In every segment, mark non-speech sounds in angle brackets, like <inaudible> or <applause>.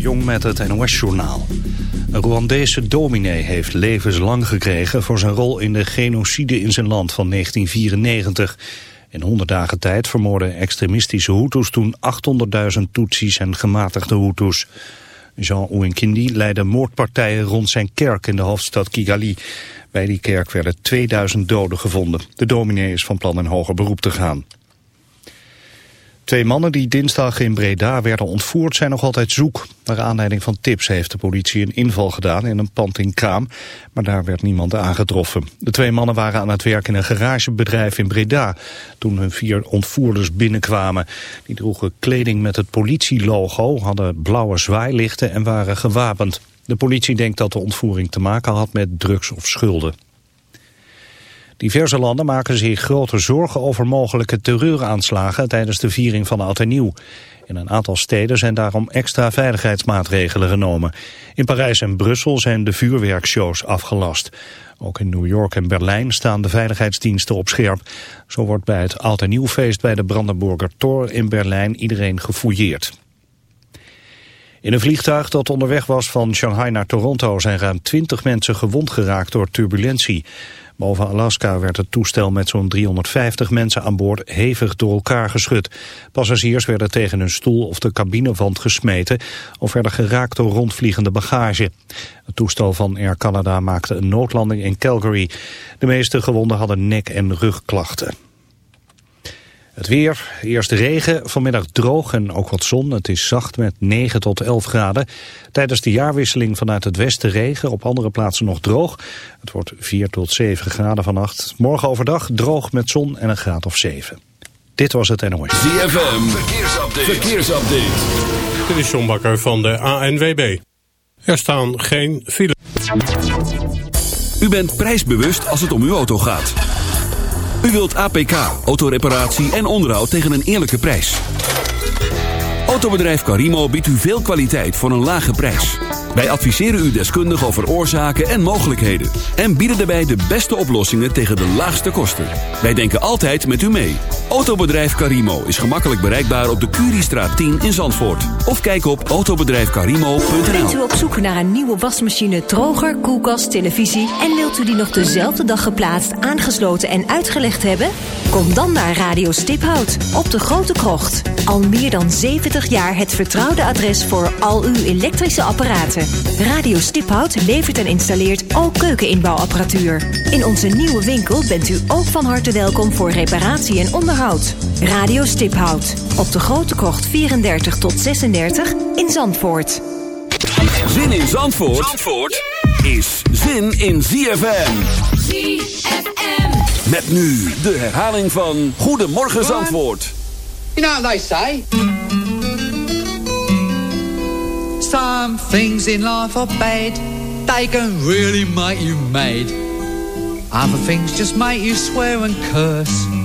Jong met het NOS-journaal. Een Rwandese dominee heeft levenslang gekregen... voor zijn rol in de genocide in zijn land van 1994. In 100 dagen tijd vermoorden extremistische Hutus toen 800.000 Tutsis en gematigde Hutus. Jean Ouenkindi leidde moordpartijen rond zijn kerk in de hoofdstad Kigali. Bij die kerk werden 2000 doden gevonden. De dominee is van plan in hoger beroep te gaan. Twee mannen die dinsdag in Breda werden ontvoerd zijn nog altijd zoek. Naar aanleiding van tips heeft de politie een inval gedaan in een pand in Kraam. Maar daar werd niemand aangetroffen. De twee mannen waren aan het werk in een garagebedrijf in Breda. Toen hun vier ontvoerders binnenkwamen. Die droegen kleding met het politielogo, hadden blauwe zwaailichten en waren gewapend. De politie denkt dat de ontvoering te maken had met drugs of schulden. Diverse landen maken zich grote zorgen over mogelijke terreuraanslagen tijdens de viering van Oud en Nieuw. In een aantal steden zijn daarom extra veiligheidsmaatregelen genomen. In Parijs en Brussel zijn de vuurwerkshows afgelast. Ook in New York en Berlijn staan de veiligheidsdiensten op scherp. Zo wordt bij het Oud Nieuwfeest bij de Brandenburger Tor in Berlijn iedereen gefouilleerd. In een vliegtuig dat onderweg was van Shanghai naar Toronto zijn ruim 20 mensen gewond geraakt door turbulentie. Boven Alaska werd het toestel met zo'n 350 mensen aan boord hevig door elkaar geschud. Passagiers werden tegen hun stoel of de cabinewand gesmeten of werden geraakt door rondvliegende bagage. Het toestel van Air Canada maakte een noodlanding in Calgary. De meeste gewonden hadden nek- en rugklachten. Het weer, eerst regen, vanmiddag droog en ook wat zon. Het is zacht met 9 tot 11 graden. Tijdens de jaarwisseling vanuit het westen regen, op andere plaatsen nog droog. Het wordt 4 tot 7 graden vannacht. Morgen overdag droog met zon en een graad of 7. Dit was het NOS. ZFM, verkeersupdate. verkeersupdate. Dit is John Bakker van de ANWB. Er staan geen files. U bent prijsbewust als het om uw auto gaat. U wilt APK, autoreparatie en onderhoud tegen een eerlijke prijs. Autobedrijf Carimo biedt u veel kwaliteit voor een lage prijs. Wij adviseren u deskundig over oorzaken en mogelijkheden. En bieden daarbij de beste oplossingen tegen de laagste kosten. Wij denken altijd met u mee. Autobedrijf Carimo is gemakkelijk bereikbaar op de Curiestraat 10 in Zandvoort. Of kijk op autobedrijfcarimo.nl Bent u op zoek naar een nieuwe wasmachine, droger, koelkast, televisie... en wilt u die nog dezelfde dag geplaatst, aangesloten en uitgelegd hebben? Kom dan naar Radio Stiphout op de Grote Krocht. Al meer dan 70 jaar het vertrouwde adres voor al uw elektrische apparaten. Radio Stiphout levert en installeert ook keukeninbouwapparatuur. In onze nieuwe winkel bent u ook van harte welkom voor reparatie en onderhoud. Radio Stiphout op de Grote Kocht 34 tot 36 in Zandvoort. Zin in Zandvoort, Zandvoort is zin in ZFM. ZFM. Met nu de herhaling van Goedemorgen Zandvoort. You know what they say? Some things in life are bad. They can really make you mad. Other things just make you swear and curse.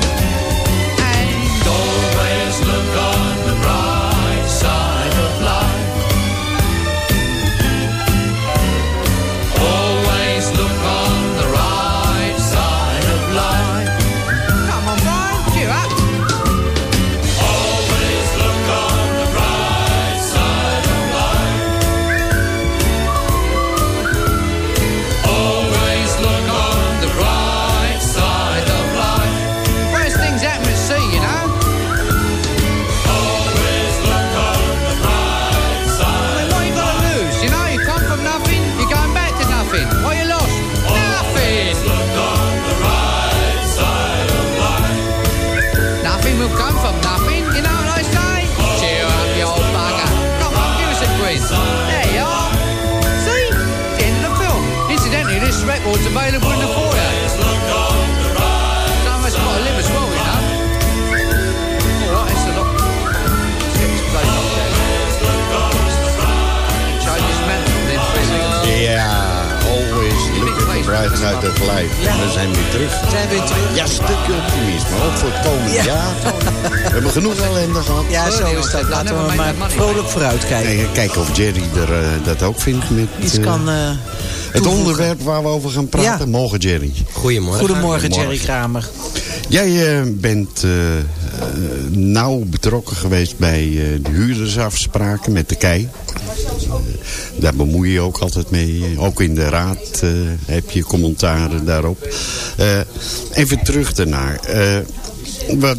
Vooruitkijken. En kijken of Jerry er, eh, dat ook vindt. Met, Iets eh, kan eh, het onderwerp waar we over gaan praten. Ja. Morgen, Jerry. Goedemorgen. Goedemorgen, Jerry. Kramer. Jij bent nauw betrokken geweest bij eh, de huurdersafspraken met de KEI. Daar bemoei je je ook altijd mee. Ook in de raad eh, heb je commentaren daarop. Eh, even terug daarnaar. Eh, wat,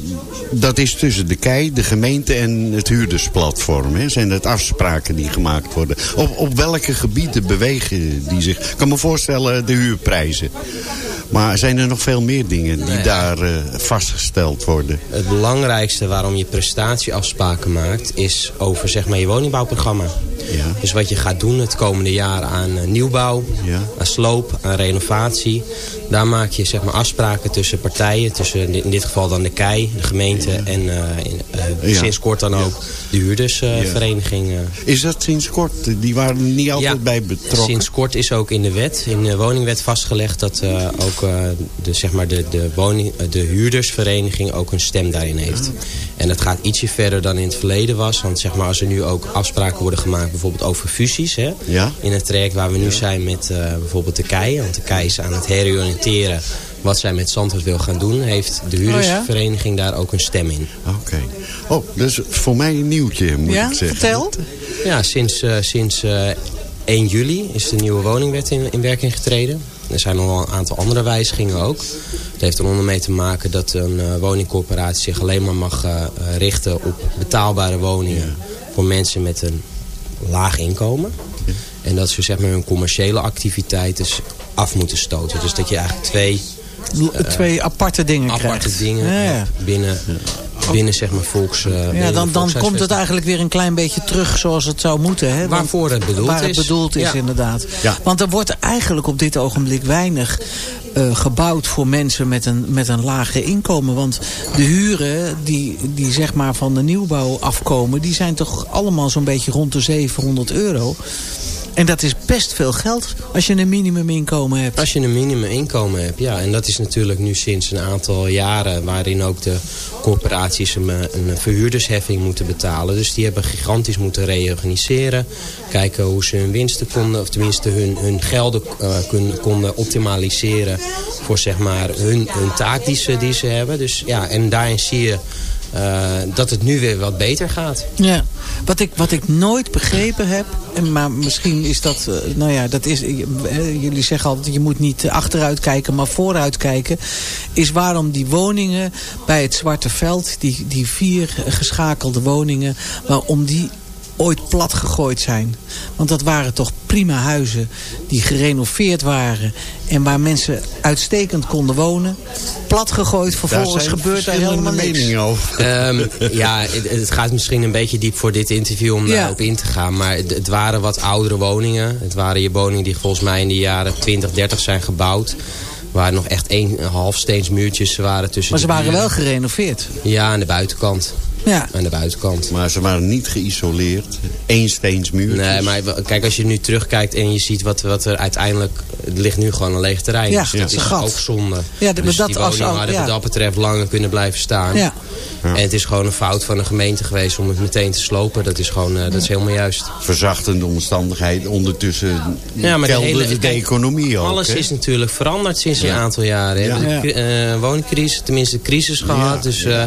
dat is tussen de KEI, de gemeente en het huurdersplatform. Hè? Zijn het afspraken die gemaakt worden? Op, op welke gebieden bewegen die zich? Ik kan me voorstellen de huurprijzen. Maar zijn er nog veel meer dingen die Nee. daar eh, vastgesteld worden? Het belangrijkste waarom je prestatieafspraken maakt... is over zeg maar, je woningbouwprogramma. Ja. Dus wat je gaat doen het komende jaar aan eh, nieuwbouw, Ja. aan sloop, aan renovatie. Daar maak je zeg maar, afspraken tussen partijen. Tussen in dit geval dan de KEI, de gemeente en eh, in, eh, sinds kort dan ook de huurdersvereniging. eh. Is dat sinds kort? Die waren er niet altijd bij betrokken? Sinds kort is ook in de wet, in de woningwet vastgelegd... dat ook de, zeg maar de, de, woning, de huurdersvereniging ook een stem daarin heeft. En dat gaat ietsje verder dan in het verleden was. Want zeg maar, als er nu ook afspraken worden gemaakt bijvoorbeeld over fusies... Hè, Ja. in het traject waar we nu zijn met bijvoorbeeld de KEI... want de KEI is aan het heroriënteren wat zij met Zandvoort wil gaan doen... heeft de huurdersvereniging daar ook een stem in. Oké. Oh, dat is voor mij een nieuwtje, moet Ja, ik zeggen. vertel. Ja, sinds, eh, sinds eh, 1 juli is de nieuwe woningwet in, in werking getreden. Er zijn nog wel een aantal andere wijzigingen ook. Het heeft er onder mee te maken dat een eh, woningcorporatie zich alleen maar mag eh, eh, richten op betaalbare woningen voor mensen met een laag inkomen. En dat ze zeg maar, hun commerciële activiteiten af moeten stoten. Dus dat je eigenlijk twee L- Twee aparte dingen aparte krijgt. dingen Ja, eh, binnen, binnen zeg maar volks... eh, Ja, dan, dan komt het eigenlijk weer een klein beetje terug zoals het zou moeten. Hè? Want- Waarvoor het bedoeld waar het is. bedoeld is, Ja. inderdaad. Ja. Want er wordt eigenlijk op dit ogenblik weinig eh, gebouwd voor mensen met een, met een lager inkomen. Want de huren die, die zeg maar van de nieuwbouw afkomen... die zijn toch allemaal zo'n beetje rond de 700 euro. En dat is best veel geld als je een minimuminkomen hebt. Als je een minimuminkomen hebt, ja. En dat is natuurlijk nu sinds een aantal jaren... waarin ook de corporaties een, eh, een verhuurdersheffing moeten betalen. Dus die hebben gigantisch moeten reorganiseren. Kijken hoe ze hun winsten konden... of tenminste hun, hun gelden eh, konden optimaliseren... voor zeg maar hun, hun taak die ze, die ze hebben. Dus ja, en daarin zie je... eh, dat het nu weer wat beter gaat. Ja, wat ik, wat ik nooit begrepen heb, en maar misschien is dat, eh, nou ja, dat is, eh, jullie zeggen altijd, je moet niet achteruit kijken, maar vooruit kijken, is waarom die woningen bij het Zwarte Veld, die, die vier geschakelde woningen, waarom die ooit plat gegooid zijn. Want dat waren toch prima huizen die gerenoveerd waren en waar mensen uitstekend konden wonen. Plat gegooid, vervolgens gebeurt er helemaal niks. over. Ehm, <laughs> ja, het, het gaat misschien een beetje diep voor dit interview om Ja. daarop in te gaan. Maar het, het waren wat oudere woningen. Het waren je woningen die volgens mij in de jaren 20, 30 zijn gebouwd. Waar nog echt één halfsteens muurtjes waren tussen Maar ze waren wel gerenoveerd. Ja, aan de buitenkant. Ja. aan de buitenkant. Maar ze waren niet geïsoleerd. Eén steens muur. Nee, maar kijk, als je nu terugkijkt en je ziet wat, wat er uiteindelijk... Het ligt nu gewoon een leeg terrein. Ja, dus dat is is een gat. ook zonde. Ja, dus dat die als woningen al- hadden ja. wat dat betreft langer kunnen blijven staan. Ja. En het is gewoon een fout van de gemeente geweest om het meteen te slopen. Dat is gewoon, eh, dat is helemaal juist. Verzachtende omstandigheid. Ondertussen Ja, maar de hele- de, economie ook. Alles is natuurlijk veranderd sinds een aantal jaren. Ja. We hebben Ja. eh, woningcrisis, tenminste de crisis gehad. Ja, Dus eh,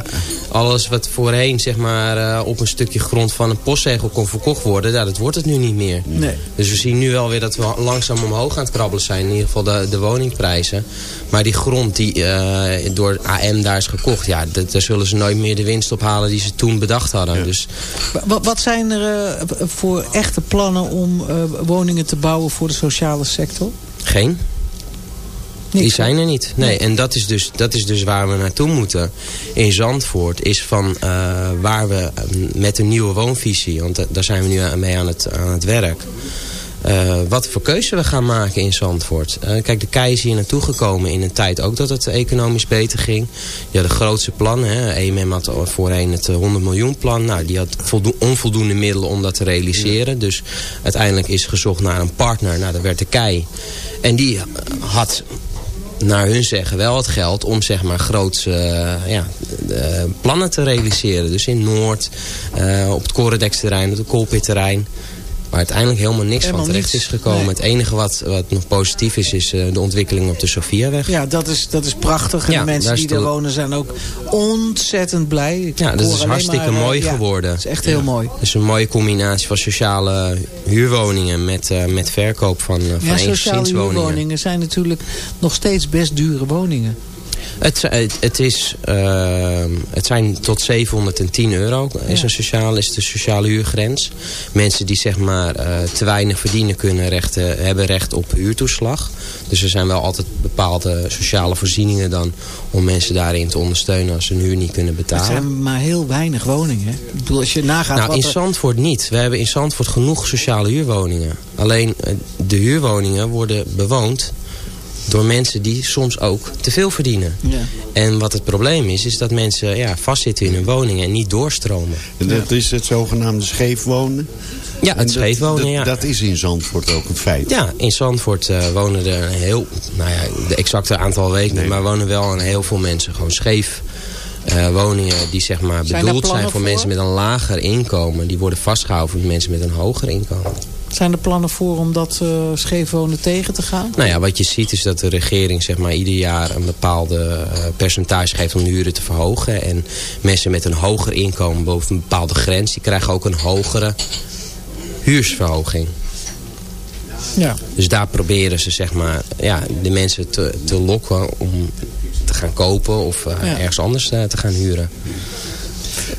alles wat voorheen zeg maar, eh, op een stukje grond van een postzegel kon verkocht worden... Ja, dat wordt het nu niet meer. Nee. Dus we zien nu wel weer dat we langzaam omhoog aan het krabbelen zijn. In ieder geval de, de woningprijzen. Maar die grond die eh, door AM daar is gekocht... Ja, daar zullen ze nooit meer de winst ophalen die ze toen bedacht hadden. Dus Wat, wat zijn er eh, voor echte plannen om eh, woningen te bouwen voor de sociale sector? geen. Die zijn er niet. Nee, en dat is, dus, dat is dus waar we naartoe moeten. In Zandvoort is van eh, waar we eh, met een nieuwe woonvisie... want da- daar zijn we nu mee aan het, aan het werk... eh, wat voor keuze we gaan maken in Zandvoort. Eh, kijk, de kei is hier naartoe gekomen in een tijd ook dat het economisch beter ging. Ja, de grootste plannen. Hè. EMM had voorheen het eh, 100 miljoen plan. Nou, die had voldo- onvoldoende middelen om dat te realiseren. Dus uiteindelijk is gezocht naar een partner. Nou, dat werd de kei. En die had naar hun zeggen wel het geld om zeg maar grootse eh, ja, eh, plannen te realiseren. Dus in Noord, eh, op het Corendeksterrein, op het Koolpitterrein. Waar uiteindelijk helemaal niks Helemaal van terecht niets. is gekomen. Nee. Het enige wat, wat nog positief is, is eh, de ontwikkeling op de Sofiaweg. Ja, dat is, dat is prachtig. En Ja, de mensen die is de- wonen zijn ook ontzettend blij. Ik Ja, dat is hartstikke maar, eh, mooi ja, geworden. Dat is echt heel mooi. Dus een mooie combinatie van sociale huurwoningen met, eh, met verkoop van, uh, van Ja, sociale huurwoningen zijn natuurlijk nog steeds best dure woningen. Het, het, het, is, eh, het zijn tot 710 euro is, Ja. een sociale, is de sociale huurgrens. Mensen die zeg maar eh, te weinig verdienen kunnen rechten, hebben recht op huurtoeslag. Dus er zijn wel altijd bepaalde sociale voorzieningen dan om mensen daarin te ondersteunen als ze hun huur niet kunnen betalen. zijn maar heel weinig woningen. hè. Ik bedoel, als je nagaat Nou, wat in er- Zandvoort niet. We hebben in Zandvoort genoeg sociale huurwoningen. Alleen eh, de huurwoningen worden bewoond door mensen die soms ook te veel verdienen. Ja. En wat het probleem is, is dat mensen ja, vastzitten in hun woningen en niet doorstromen. En dat is het zogenaamde scheefwonen. Ja, En het scheefwonen, dat, ja. Dat is in Zandvoort ook een feit. Ja, in Zandvoort eh, wonen er een heel, nou ja, de exacte aantal weken niet, Nee. maar wonen wel een heel veel mensen gewoon scheef. eh, woningen die zeg maar bedoeld zijn voor voor? mensen met een lager inkomen. Die worden vastgehouden voor mensen met een hoger inkomen. Zijn er plannen voor om dat scheef wonen tegen te gaan? Nou ja, wat je ziet is dat de regering zeg maar, ieder jaar een bepaalde eh, percentage geeft om de huren te verhogen. En mensen met een hoger inkomen boven een bepaalde grens, die krijgen ook een hogere huursverhoging. Ja. Dus daar proberen ze zeg maar, ja, de mensen te, te lokken om te gaan kopen of eh, Ja. ergens anders te gaan huren.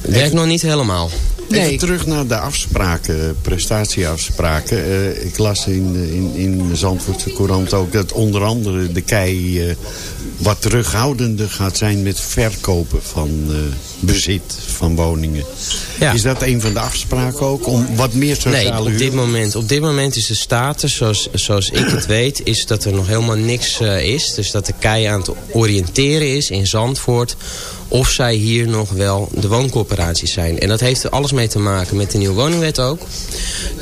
Het werkt nog niet helemaal. Nee. Even terug naar de afspraken, prestatieafspraken. Eh, ik las in, in, in de Zandvoortse Courant ook dat onder andere de kei eh, wat terughoudender gaat zijn met verkopen van eh, bezit van woningen. Ja. Is dat een van de afspraken ook om wat meer sociale Nee, op huur? dit, moment, op dit moment is de status, zoals, zoals ik het weet, is dat er nog helemaal niks eh, is. Dus dat de kei aan het oriënteren is in Zandvoort of zij hier nog wel de wooncorporaties zijn. En dat heeft er alles mee te maken met de nieuwe woningwet ook.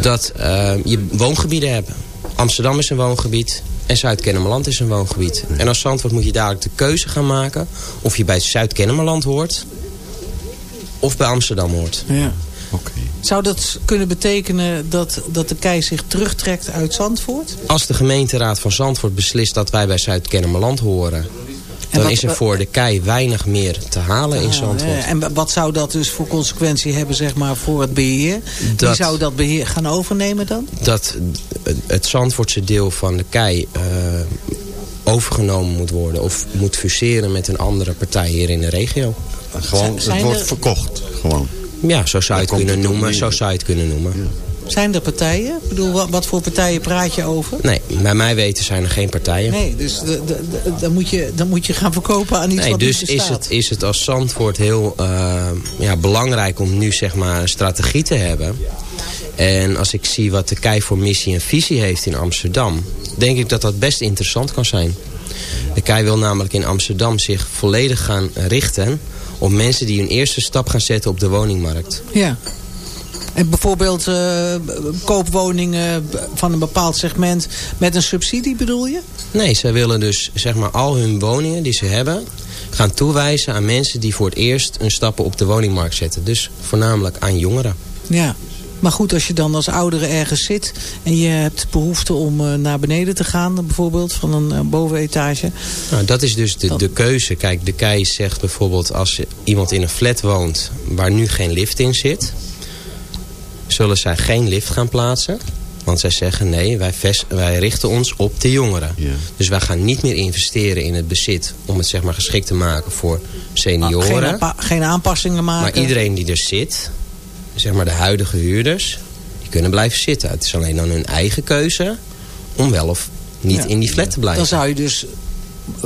Dat eh, je woongebieden hebt. Amsterdam is een woongebied en Zuid-Kennemerland is een woongebied. En als Zandvoort moet je dadelijk de keuze gaan maken of je bij Zuid-Kennemerland hoort of bij Amsterdam hoort. Ja. Oké. Zou dat kunnen betekenen dat, dat de kei zich terugtrekt uit Zandvoort? Als de gemeenteraad van Zandvoort beslist dat wij bij Zuid-Kennemerland horen... dan wat- is er voor de kei weinig meer te halen in Zandvoort. eh, En wat zou dat dus voor consequentie hebben zeg maar, voor het beheer? Wie zou dat beheer gaan overnemen dan? Dat het Zandvoortse deel van de kei eh, overgenomen moet worden... of moet fuseren met een andere partij hier in de regio. Gewoon, het wordt er- verkocht. Gewoon. Ja, zo zou je het kunnen noemen. Zo zou je het kunnen noemen. Zijn er partijen? Ik bedoel, wat, wat voor partijen praat je over? Nee, bij mij weten zijn er geen partijen. Nee, dus dan, moet je, dan moet je gaan verkopen aan iets Nee, wat dus niet is het, is het als Zandvoort heel eh, ja, belangrijk om nu zeg maar een strategie te hebben. En als ik zie wat de KEI voor missie en visie heeft in Amsterdam... denk ik dat dat best interessant kan zijn. De KEI wil namelijk in Amsterdam zich volledig gaan richten op mensen die hun eerste stap gaan zetten op de woningmarkt. Ja. En bijvoorbeeld uh, koopwoningen van een bepaald segment met een subsidie bedoel je? Nee, zij willen dus zeg maar al hun woningen die ze hebben gaan toewijzen aan mensen die voor het eerst een stappen op de woningmarkt zetten. Dus voornamelijk aan jongeren. Ja, maar goed, als je dan als oudere ergens zit... en je hebt behoefte om uh, naar beneden te gaan... bijvoorbeeld van een uh, bovenetage... Nou, dat is dus de, de keuze. Kijk, de KEI zegt bijvoorbeeld... als iemand in een flat woont waar nu geen lift in zit... zullen zij geen lift gaan plaatsen. Want zij zeggen nee, wij, wij richten ons op de jongeren. Ja. Dus wij gaan niet meer investeren in het bezit... om het zeg maar geschikt te maken voor senioren. Geen, geen aanpassingen maken. Maar iedereen die er zit, zeg maar de huidige huurders... die kunnen blijven zitten. Het is alleen dan hun eigen keuze om wel of niet Ja. in die flat te blijven. Dan zou je dus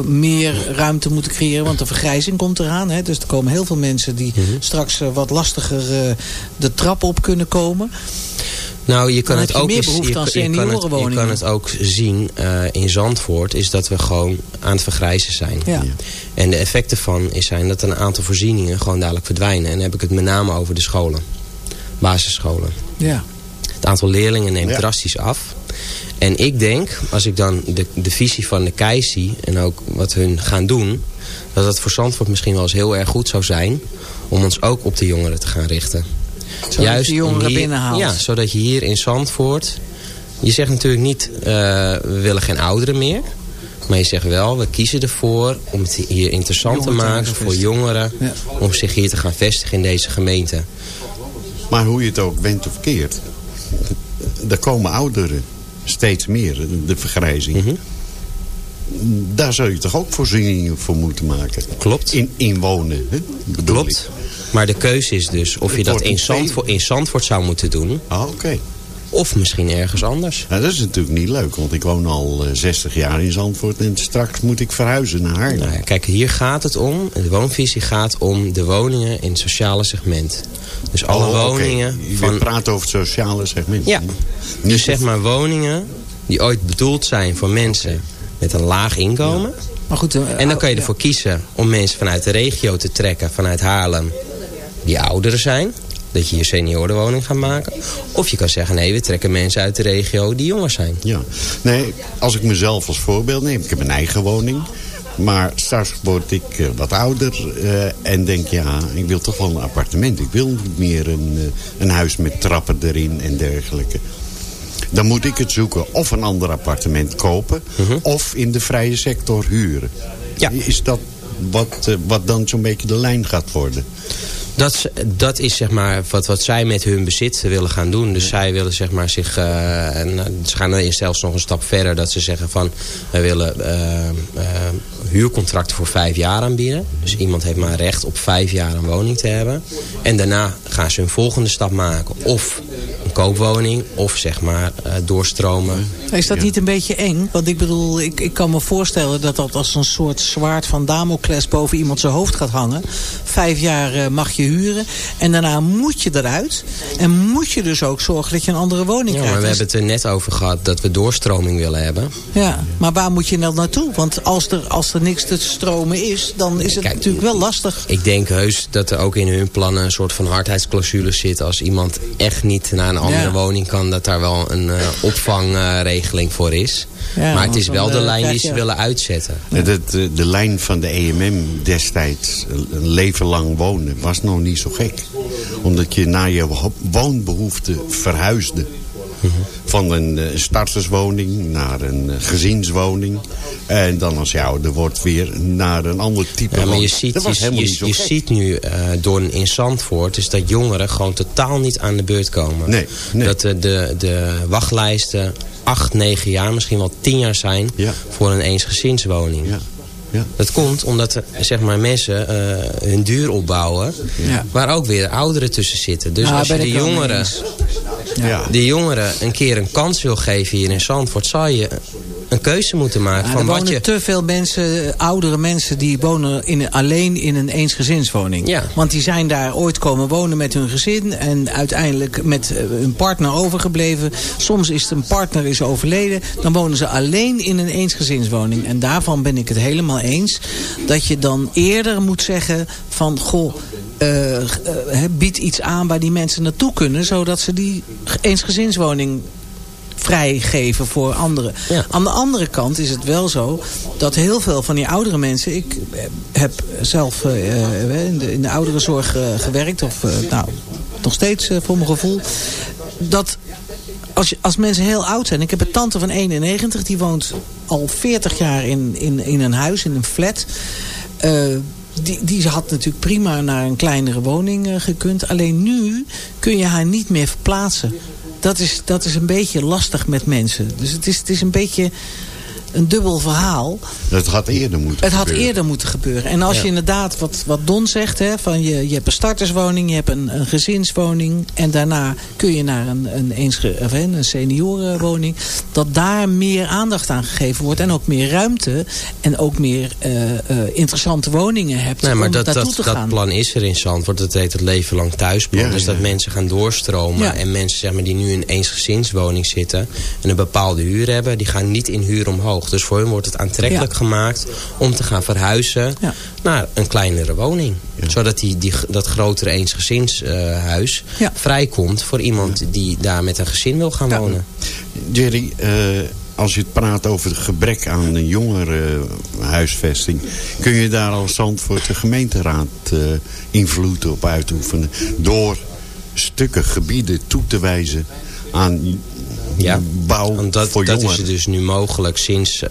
meer ruimte moeten creëren. Want de vergrijzing komt eraan. Hè? Dus er komen heel veel mensen die Mhm. straks eh, wat lastiger eh, de trap op kunnen komen. Nou, je kan Dan het je ook eens- behoefte je, kan het, je seniorenwoningen. kan het ook zien eh, in Zandvoort, is dat we gewoon aan het vergrijzen zijn. Ja. En de effecten van is zijn dat een aantal voorzieningen gewoon dadelijk verdwijnen. En dan heb ik het met name over de scholen. Basisscholen. Ja. Het aantal leerlingen neemt Ja. drastisch af. En ik denk, als ik dan de, de visie van de KEI zie... en ook wat hun gaan doen... dat het voor Zandvoort misschien wel eens heel erg goed zou zijn... om ons ook op de jongeren te gaan richten. Zodat je om jongeren hier- binnenhaalt. Ja, zodat je hier in Zandvoort... Je zegt natuurlijk niet, eh, we willen geen ouderen meer... Maar je zegt wel, we kiezen ervoor om het hier interessant te maken voor jongeren... Ja. om zich hier te gaan vestigen in deze gemeente. Maar hoe je het ook went of keert. Er komen ouderen. Steeds meer. De vergrijzing. Mhm. Daar zou je toch ook voorzieningen voor moeten maken. Klopt. In, in wonen. Hè? bedoel Klopt. Maar de keuze is dus of je dat in Zandvoort, in Zandvoort zou moeten doen... Ah, oké. Of misschien ergens anders. Nou, dat is natuurlijk niet leuk. Want ik woon al eh, 60 jaar in Zandvoort. En straks moet ik verhuizen naar Haarlem. Nou ja, kijk, hier gaat het om, de woonvisie gaat om de woningen in het sociale segment. Dus alle Oh, woningen Je van... praat over het sociale segment. Ja, Niet dus zeg maar woningen die ooit bedoeld zijn voor mensen met een laag inkomen. Maar goed, eh, En dan kan je ja. ervoor kiezen om mensen vanuit de regio te trekken, vanuit Haarlem, die ouderen zijn. Dat je hier seniorenwoning gaat maken. Of je kan zeggen, nee, we trekken mensen uit de regio die jonger zijn. Ja. Nee, als ik mezelf als voorbeeld neem. Ik heb een eigen woning. Maar straks word ik eh, wat ouder. eh, en denk, ja, ik wil toch wel een appartement. Ik wil niet meer een, eh, een huis met trappen erin en dergelijke. Dan moet ik het zoeken of een ander appartement kopen. Of in de vrije sector huren. Ja. Is dat wat, wat dan zo'n beetje de lijn gaat worden? Dat, is- dat is zeg maar wat, wat zij met hun bezit willen gaan doen. Dus zij willen zeg maar zich... eh, en, eh, ze gaan er zelfs nog een stap verder. Dat ze zeggen van... Wij willen eh, huurcontracten voor vijf jaar aanbieden. Dus iemand heeft maar recht op vijf jaar een woning te hebben. En daarna gaan ze hun volgende stap maken. Of een koopwoning. Of zeg maar eh, doorstromen. Is dat niet een beetje eng? Want ik bedoel, ik, ik kan me voorstellen dat dat als een soort zwaard van Damocles boven iemand zijn hoofd gaat hangen. Vijf jaar eh, mag je huren en daarna moet je eruit. En moet je dus ook zorgen dat je een andere woning Ja, krijgt. maar we Dus- hebben het er net over gehad dat we doorstroming willen hebben. ja, maar waar moet je dan naartoe? Want als er, als er niks te stromen is, dan is het Kijk, natuurlijk wel lastig. Ik denk heus dat er ook in hun plannen een soort van hardheidsclausule zit. Als iemand echt niet naar een andere Ja. woning kan, dat daar wel een eh, opvangregeling voor is. Ja, maar het is wel de eh, lijn die ze willen uitzetten. De, de, de lijn van de EMM destijds, een leven lang wonen, was nog niet zo gek. Omdat je naar je wo- woonbehoefte verhuisde. Van een eh, starterswoning naar een eh, gezinswoning. En dan als je ouder wordt weer naar een ander type Ja, maar je ziet, je, ziet nu eh, door in Zandvoort is dat jongeren gewoon totaal niet aan de beurt komen. Nee, nee. Dat de, de, de wachtlijsten acht, negen jaar, misschien wel tien jaar zijn Ja. voor een eensgezinswoning. Ja, ja. Dat komt omdat er, zeg maar, mensen eh, hun duur opbouwen. Ja. Waar ook weer ouderen tussen zitten. Dus Nou, als je de jongeren. Ja. die jongeren een keer een kans wil geven hier in Zandvoort... zal je een keuze moeten maken. Ja, van er wat wonen je, te veel mensen, oudere mensen, die wonen in, alleen in een eensgezinswoning. Ja. Want die zijn daar ooit komen wonen met hun gezin en uiteindelijk met eh, hun partner overgebleven. Soms is een partner is overleden, dan wonen ze alleen in een eensgezinswoning. En daarvan ben ik het helemaal eens dat je dan eerder moet zeggen van goh, eh, eh, bied iets aan waar die mensen naartoe kunnen, zodat ze die eensgezinswoning vrijgeven voor anderen. Ja. Aan de andere kant is het wel zo dat heel veel van die oudere mensen... Ik heb zelf eh, eh, in, de, in de ouderenzorg eh, gewerkt, of nou, nog steeds voor mijn gevoel... dat als, je, als mensen heel oud zijn... Ik heb een tante van 91, die woont al 40 jaar in, in, in een huis, in een flat... Die, die had natuurlijk prima naar een kleinere woning gekund. Alleen nu kun je haar niet meer verplaatsen. Dat is, dat is een beetje lastig met mensen. Dus het is, het is een beetje een dubbel verhaal. Dat had eerder moeten Het had gebeuren. eerder moeten gebeuren. En als Ja. je inderdaad, wat, wat Don zegt... Hè, van je, je hebt een starterswoning, je hebt een, een gezinswoning... en daarna kun je naar een, een, of een, een seniorenwoning... dat daar meer aandacht aan gegeven wordt... en ook meer ruimte en ook meer eh, eh, interessante woningen hebt... Nee, maar om dat, dat, te dat gaan. plan is er in Zandvoort. Dat heet het leven lang thuisplan. Ja, dus dat mensen gaan doorstromen. Ja. En mensen zeg maar, die nu in eensgezinswoning zitten... en een bepaalde huur hebben... die gaan niet in huur omhoog. Dus voor hun wordt het aantrekkelijk Ja. gemaakt... om te gaan verhuizen Ja. naar een kleinere woning. Zodat die, die, dat grotere eensgezinshuis Ja. vrijkomt... voor iemand die daar met een gezin wil gaan Ja. wonen. Jerry, eh, als je het praat over het gebrek aan een jongere huisvesting... kun je daar als Zandvoort de gemeenteraad eh, invloed op uitoefenen... door stukken gebieden toe te wijzen aan Ja, bouw Want dat, voor dat jongeren. is dus nu mogelijk sinds eh,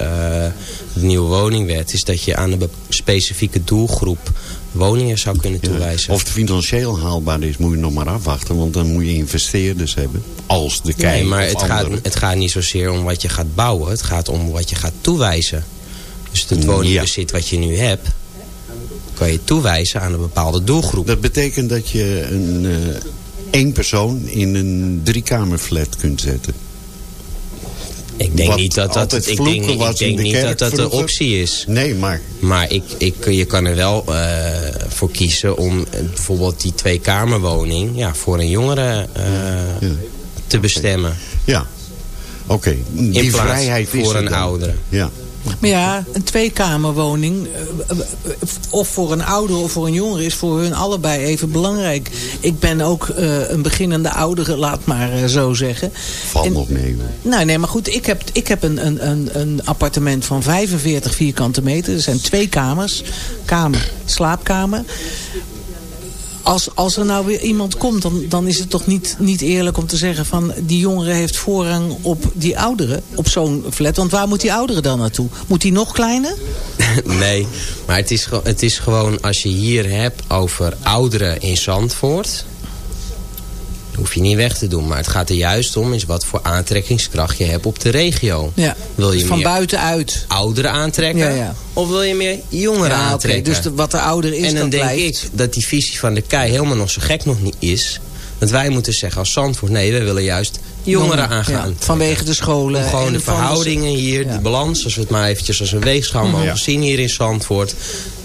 de nieuwe woningwet. Is dat je aan een specifieke doelgroep woningen zou kunnen Ja. toewijzen. Of het financieel haalbaar is, moet je nog maar afwachten. Want dan moet je investeerders hebben. Als de kei nee, maar het gaat, het gaat niet zozeer om wat je gaat bouwen. Het gaat om wat je gaat toewijzen. Dus het woningbezit wat je nu hebt... kan je toewijzen aan een bepaalde doelgroep. Dat betekent dat je een, eh, één persoon in een driekamerflat kunt zetten. Ik denk Wat niet dat dat, ik denk, ik de niet dat dat de optie is. Nee, maar Maar ik, ik, je kan er wel eh, voor kiezen om eh, bijvoorbeeld die tweekamerwoning... Ja, voor een jongere eh, ja. te bestemmen. ja. Oké, die vrijheid voor een oudere. Ja. Maar ja, een tweekamerwoning, eh, eh, of voor een ouder of voor een jongere, is voor hun allebei even belangrijk. Ik ben ook eh, een beginnende oudere, laat maar zo zeggen. Valt nog mee. hoor. Nou nee, maar goed, ik heb, ik heb een, een, een, een appartement van 45 vierkante meter. Er zijn twee kamers. Kamer, slaapkamer. Als, als er nou weer iemand komt, dan, dan is het toch niet, niet eerlijk om te zeggen van... die jongere heeft voorrang op die oudere, op zo'n flat. Want waar moet die oudere dan naartoe? Moet die nog kleiner? <laughs> nee, maar het is, het is gewoon als je hier hebt over ouderen in Zandvoort... hoef je niet weg te doen. Maar het gaat er juist om is wat voor aantrekkingskracht je hebt op de regio. Ja, Wil je van meer buitenuit. ouderen aantrekken? Ja, ja. Of wil je meer jongeren aantrekken? dus de- wat er ouder is, en dan denk blijft. ik dat die visie van de KEI helemaal nog zo gek nog niet is. Dat wij moeten zeggen als Zandvoort... nee, wij willen juist jongeren aan gaan Ja, aantrekken. vanwege de scholen. Om gewoon en de van verhoudingen hier, Ja. de balans, als we het maar eventjes als een weegschaal mogen Ja. zien hier in Zandvoort.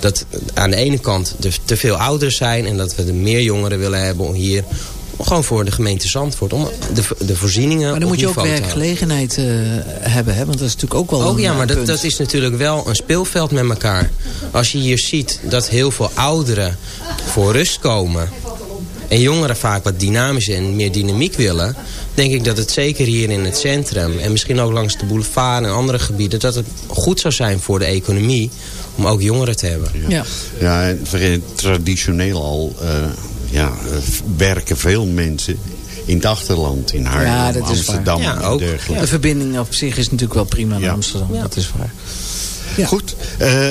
Dat aan de ene kant er te veel ouderen zijn en dat we er meer jongeren willen hebben om hier. Gewoon voor de gemeente Zandvoort. Om de, de voorzieningen Maar dan moet je ook werkgelegenheid eh, hebben, hè? want dat is natuurlijk ook wel Ook een ja, eh, maar dat, punt. dat is natuurlijk wel een speelveld met elkaar. Als je hier ziet dat heel veel ouderen voor rust komen... en jongeren vaak wat dynamisch en meer dynamiek willen... denk ik dat het zeker hier in het centrum... en misschien ook langs de boulevard en andere gebieden... dat het goed zou zijn voor de economie om ook jongeren te hebben. Ja. Ja, en vergeet, traditioneel al eh, ja, eh, werken veel mensen in het achterland. In Haarlem, Ja, dat is Amsterdam waar. Ja, en ook. dergelijke. De verbinding op zich is natuurlijk wel prima naar Ja. Amsterdam. Ja. Dat is waar. Ja. Goed, eh,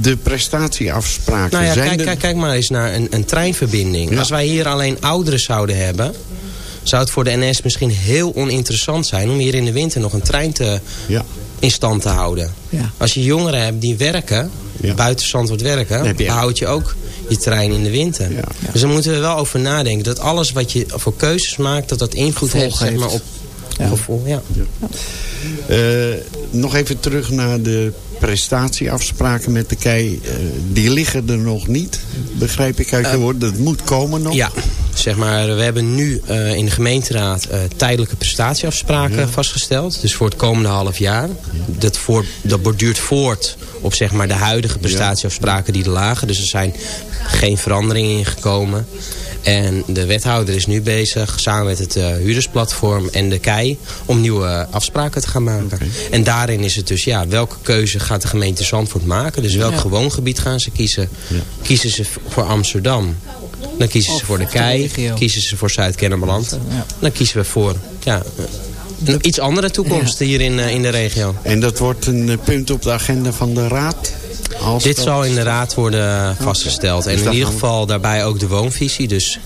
de prestatieafspraken Nou ja, zijn kijk, er... kijk, kijk maar eens naar een, een treinverbinding. Ja. Als wij hier alleen ouderen zouden hebben... zou het voor de NS misschien heel oninteressant zijn... om hier in de winter nog een trein te, Ja. in stand te houden. Ja. Als je jongeren hebt die werken, Ja. buiten Zandvoort werken... Dan heb je- behoud je ook je trein in de winter. Ja. Dus daar moeten we wel over nadenken. Dat alles wat je voor keuzes maakt, dat dat invloed heeft zeg maar, op gevoel. Ja. Eh, nog even terug naar de prestatieafspraken met de KEI. Eh, die liggen er nog niet, begrijp ik uit je woord. Dat moet komen nog. Ja, zeg maar, we hebben nu eh, in de gemeenteraad eh, tijdelijke prestatieafspraken vastgesteld. Dus voor het komende half jaar. Dat, voor, dat borduurt voort op zeg maar, de huidige prestatieafspraken die er lagen. Dus er zijn geen veranderingen in gekomen. En de wethouder is nu bezig, samen met het uh, huurdersplatform en de KEI... om nieuwe afspraken te gaan maken. En daarin is het dus, ja, welke keuze gaat de gemeente Zandvoort maken? Dus welk Ja. gewoongebied gaan ze kiezen? Kiezen ze voor Amsterdam? Dan kiezen ze voor de KEI. Kiezen ze voor Zuid-Kennemerland? Dan kiezen we voor ja, een iets andere toekomst hier in, eh, in de regio. En dat wordt een eh, punt op de agenda van de raad? Als Dit dat- zal in de raad worden vastgesteld. En in ieder geval daarbij ook de woonvisie. Dus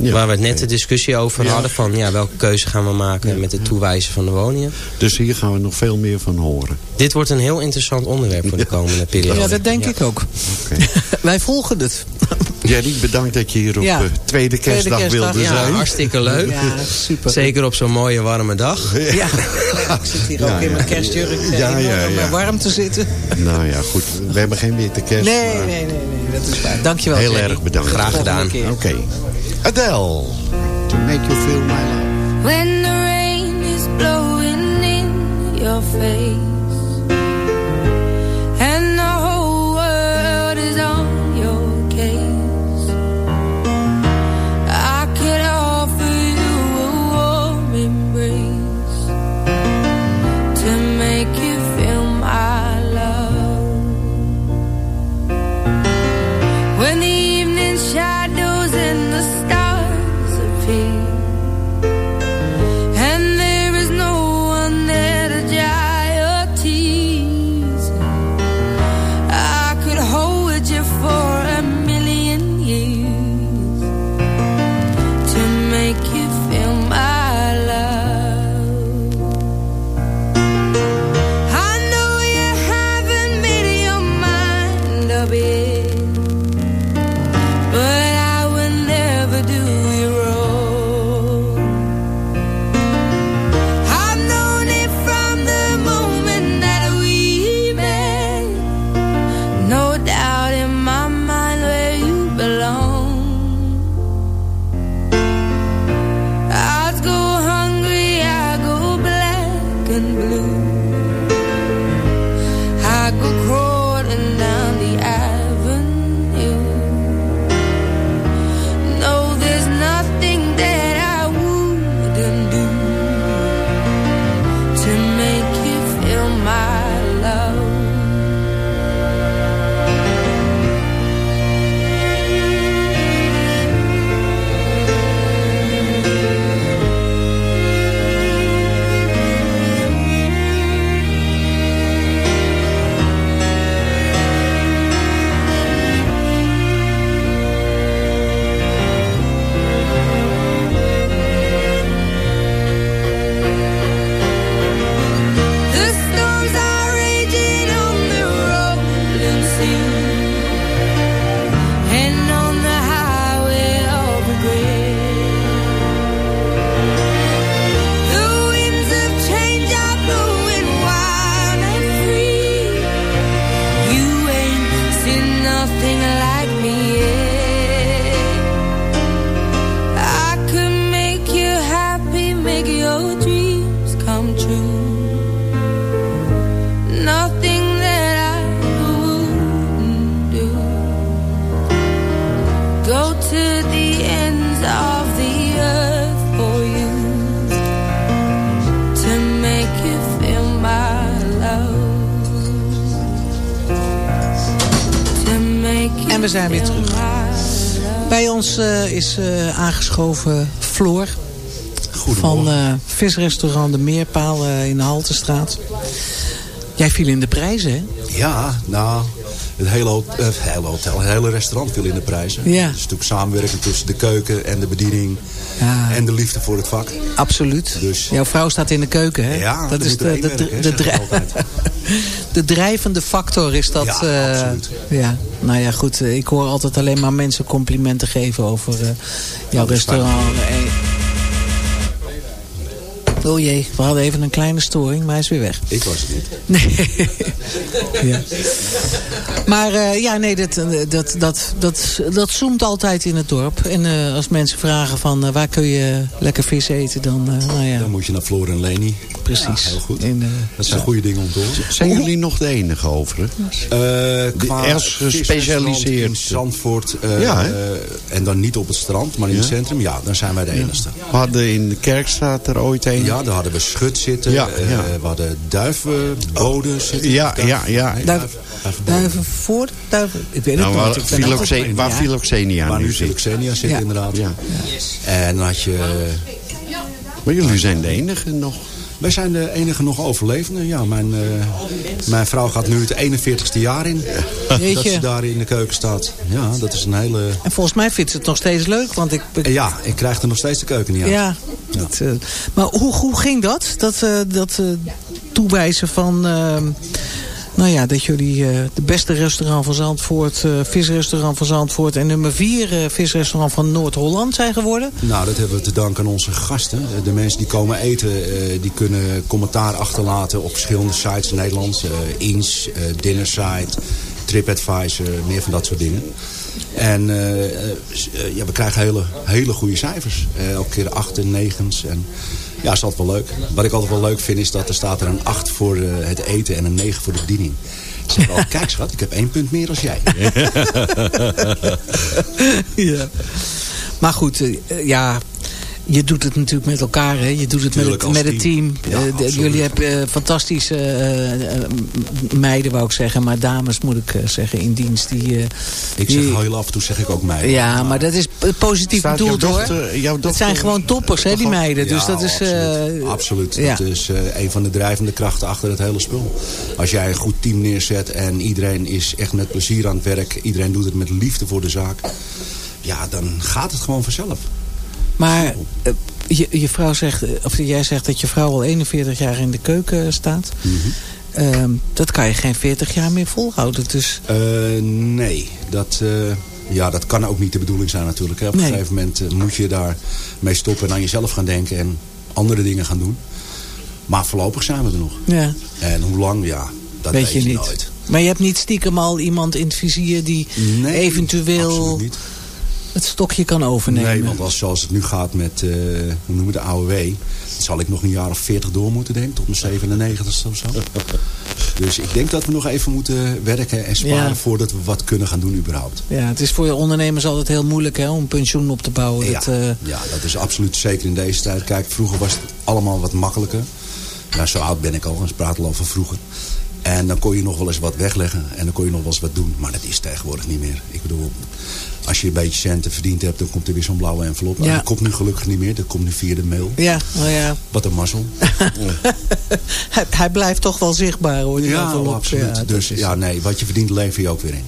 Ja, waar we het net oké. de discussie over Ja. hadden. Van ja, welke keuze gaan we maken met het toewijzen van de woningen. Dus hier gaan we nog veel meer van horen. Dit wordt een heel interessant onderwerp voor de komende periode. Ja, dat denk Ja. ik ook. Oké. <laughs> Wij volgen het. <laughs> Jerry, bedankt dat je hier op Ja. eh, tweede kerstdag kerstdag, wilde Ja, zijn. hartstikke leuk. <laughs> Ja, super. Zeker op zo'n mooie warme dag. Ja. ik zit hier ook Ja, in mijn kerstjurk eh, Ja, ja, enorm, ja. eh, warm te zitten. Nou ja, goed. We hebben geen witte kerst. Nee, maar- nee, nee, nee, dat is waar. Dankjewel. Heel Jerry. erg bedankt. Graag de gedaan. keer. Oké. Adele. To make you feel my love. When the rain is blowing in your face aangeschoven Floor. Van eh, visrestaurant De Meerpaal eh, in de Haltestraat. Jij viel in de prijzen, hè? Ja, nou, het hele, hot- eh, hele hotel, het hele restaurant viel in de prijzen. Ja. Het is natuurlijk samenwerken tussen de keuken en de bediening. Ja. En de liefde voor het vak. Absoluut. Dus- Jouw vrouw staat in de keuken, hè? Ja, dat is de, de, werken, <laughs> drijvende factor is dat. Ja, eh, absoluut. ja, nou ja, goed. eh, Ik hoor altijd alleen maar mensen complimenten geven over eh, jouw restaurant. Eh, Oh jee, we hadden even een kleine storing, maar hij is weer weg. Ik was het niet. Nee. <laughs> ja. Maar ja, nee, dat, dat, dat, dat, dat zoomt altijd in het dorp. En als mensen vragen van waar kun je lekker vis eten, dan, nou ja, Dan moet je naar Floor en Leni. Precies. Ja, heel goed. En, eh, Dat zijn goede dingen om te horen. Zijn jullie nog de enige overigen? Eh, qua erg visrestaurant gespecialiseerd. In Zandvoort. eh, Ja, eh, en dan niet op het strand, maar in het centrum. Ja, dan zijn wij de enigste. We hadden in de Kerkstraat er ooit een. Ja, daar hadden we schut zitten. Eh, we hadden duivenboden zitten. Ja, ja, ja. Duif-. Duiven voor, duiven... Ik weet het Nou, nooit. waar. Philoxenia nu nu zit. Philoxenia zit Ja. inderdaad. Ja. En dan had je... Maar jullie zijn de enige nog. Wij zijn de enige nog overlevenden. Ja, mijn, eh, mijn vrouw gaat nu het 41ste jaar in. Dat ze daar in de keuken staat. Ja, dat is een hele... En volgens mij vindt ze het nog steeds leuk, want ik... ja, ik krijg er nog steeds de keuken niet uit. ja, dat, eh, maar hoe, hoe ging dat? Dat, eh, dat toewijzen van... eh, nou ja, dat jullie eh, de beste restaurant van Zandvoort, eh, visrestaurant van Zandvoort... en nummer vier eh, visrestaurant van Noord-Holland zijn geworden. Nou, dat hebben we te danken aan onze gasten. Eh, De mensen die komen eten, eh, die kunnen commentaar achterlaten op verschillende sites in Nederland. Eh Ins, eh Dinnersite, TripAdvisor, meer van dat soort dingen. En eh, eh, eh, ja, we krijgen hele, hele goede cijfers. Eh, elke keer acht en negens. En ja, is altijd wel leuk. Wat ik altijd wel leuk vind is dat er staat er een 8 voor eh, het eten en een 9 voor de bediening. Ik zeg wel, <laughs> kijk schat, ik heb één punt meer als jij. <laughs> ja. Maar goed, eh, ja, je doet het natuurlijk met elkaar. Hè? Je doet het Tuurlijk, met, het, met het team. team. Ja, Eh, de- jullie hebben eh, fantastische eh, meiden, wou ik zeggen. Maar dames moet ik zeggen in dienst. Die, eh, Ik die- zeg heel af en toe zeg ik ook mij. Ja, maar dat is positief bedoeld hoor. dochter- jouw Het zijn gewoon toppers, hè, die meiden. Dus Ja, dat is... absoluut. eh, absoluut. ja. Dat is eh, een van de drijvende krachten achter het hele spul. Als jij een goed team neerzet en iedereen is echt met plezier aan het werk. Iedereen doet het met liefde voor de zaak. Ja, dan gaat het gewoon vanzelf. Maar eh, je, je vrouw zegt, eh, of jij zegt dat je vrouw al 41 jaar in de keuken staat. Mhm. Ehm, dat kan je geen 40 jaar meer volhouden. Dus Eh, nee, dat, ja, dat kan ook niet de bedoeling zijn natuurlijk. Hè. Op Nee. een gegeven moment moet je daar mee stoppen en aan jezelf gaan denken. En andere dingen gaan doen. Maar voorlopig zijn we er nog. ja, En hoe lang, ja, dat weet weet, je niet. nooit. Maar je hebt niet stiekem al iemand in het vizier die Nee, eventueel absoluut niet. Het stokje kan overnemen. Nee, want als, zoals het nu gaat met, eh, hoe noemen we de AOW... zal ik nog een jaar of 40 door moeten denken, tot mijn 97 of zo. <laughs> Dus ik denk dat we nog even moeten werken en sparen... Ja. voordat we wat kunnen gaan doen überhaupt. Ja, het is voor ondernemers altijd heel moeilijk hè, om een pensioen op te bouwen. Ja, Dat, eh, ja, dat is absoluut zeker in deze tijd. Kijk, vroeger was het allemaal wat makkelijker. Nou, zo oud ben ik al, we praten al over vroeger. En dan kon je nog wel eens wat wegleggen en dan kon je nog wel eens wat doen. Maar dat is tegenwoordig niet meer. Ik bedoel, als je een beetje centen verdiend hebt, dan komt er weer zo'n blauwe envelop. Ja. dat komt nu gelukkig niet meer, dat komt nu via de mail. ja, nou ja, Wat een mazzel. <laughs> hij, hij blijft toch wel zichtbaar hoor. Die Ja, envelop. absoluut. Ja, dat dus is- ja, nee, wat je verdient lever je ook weer in.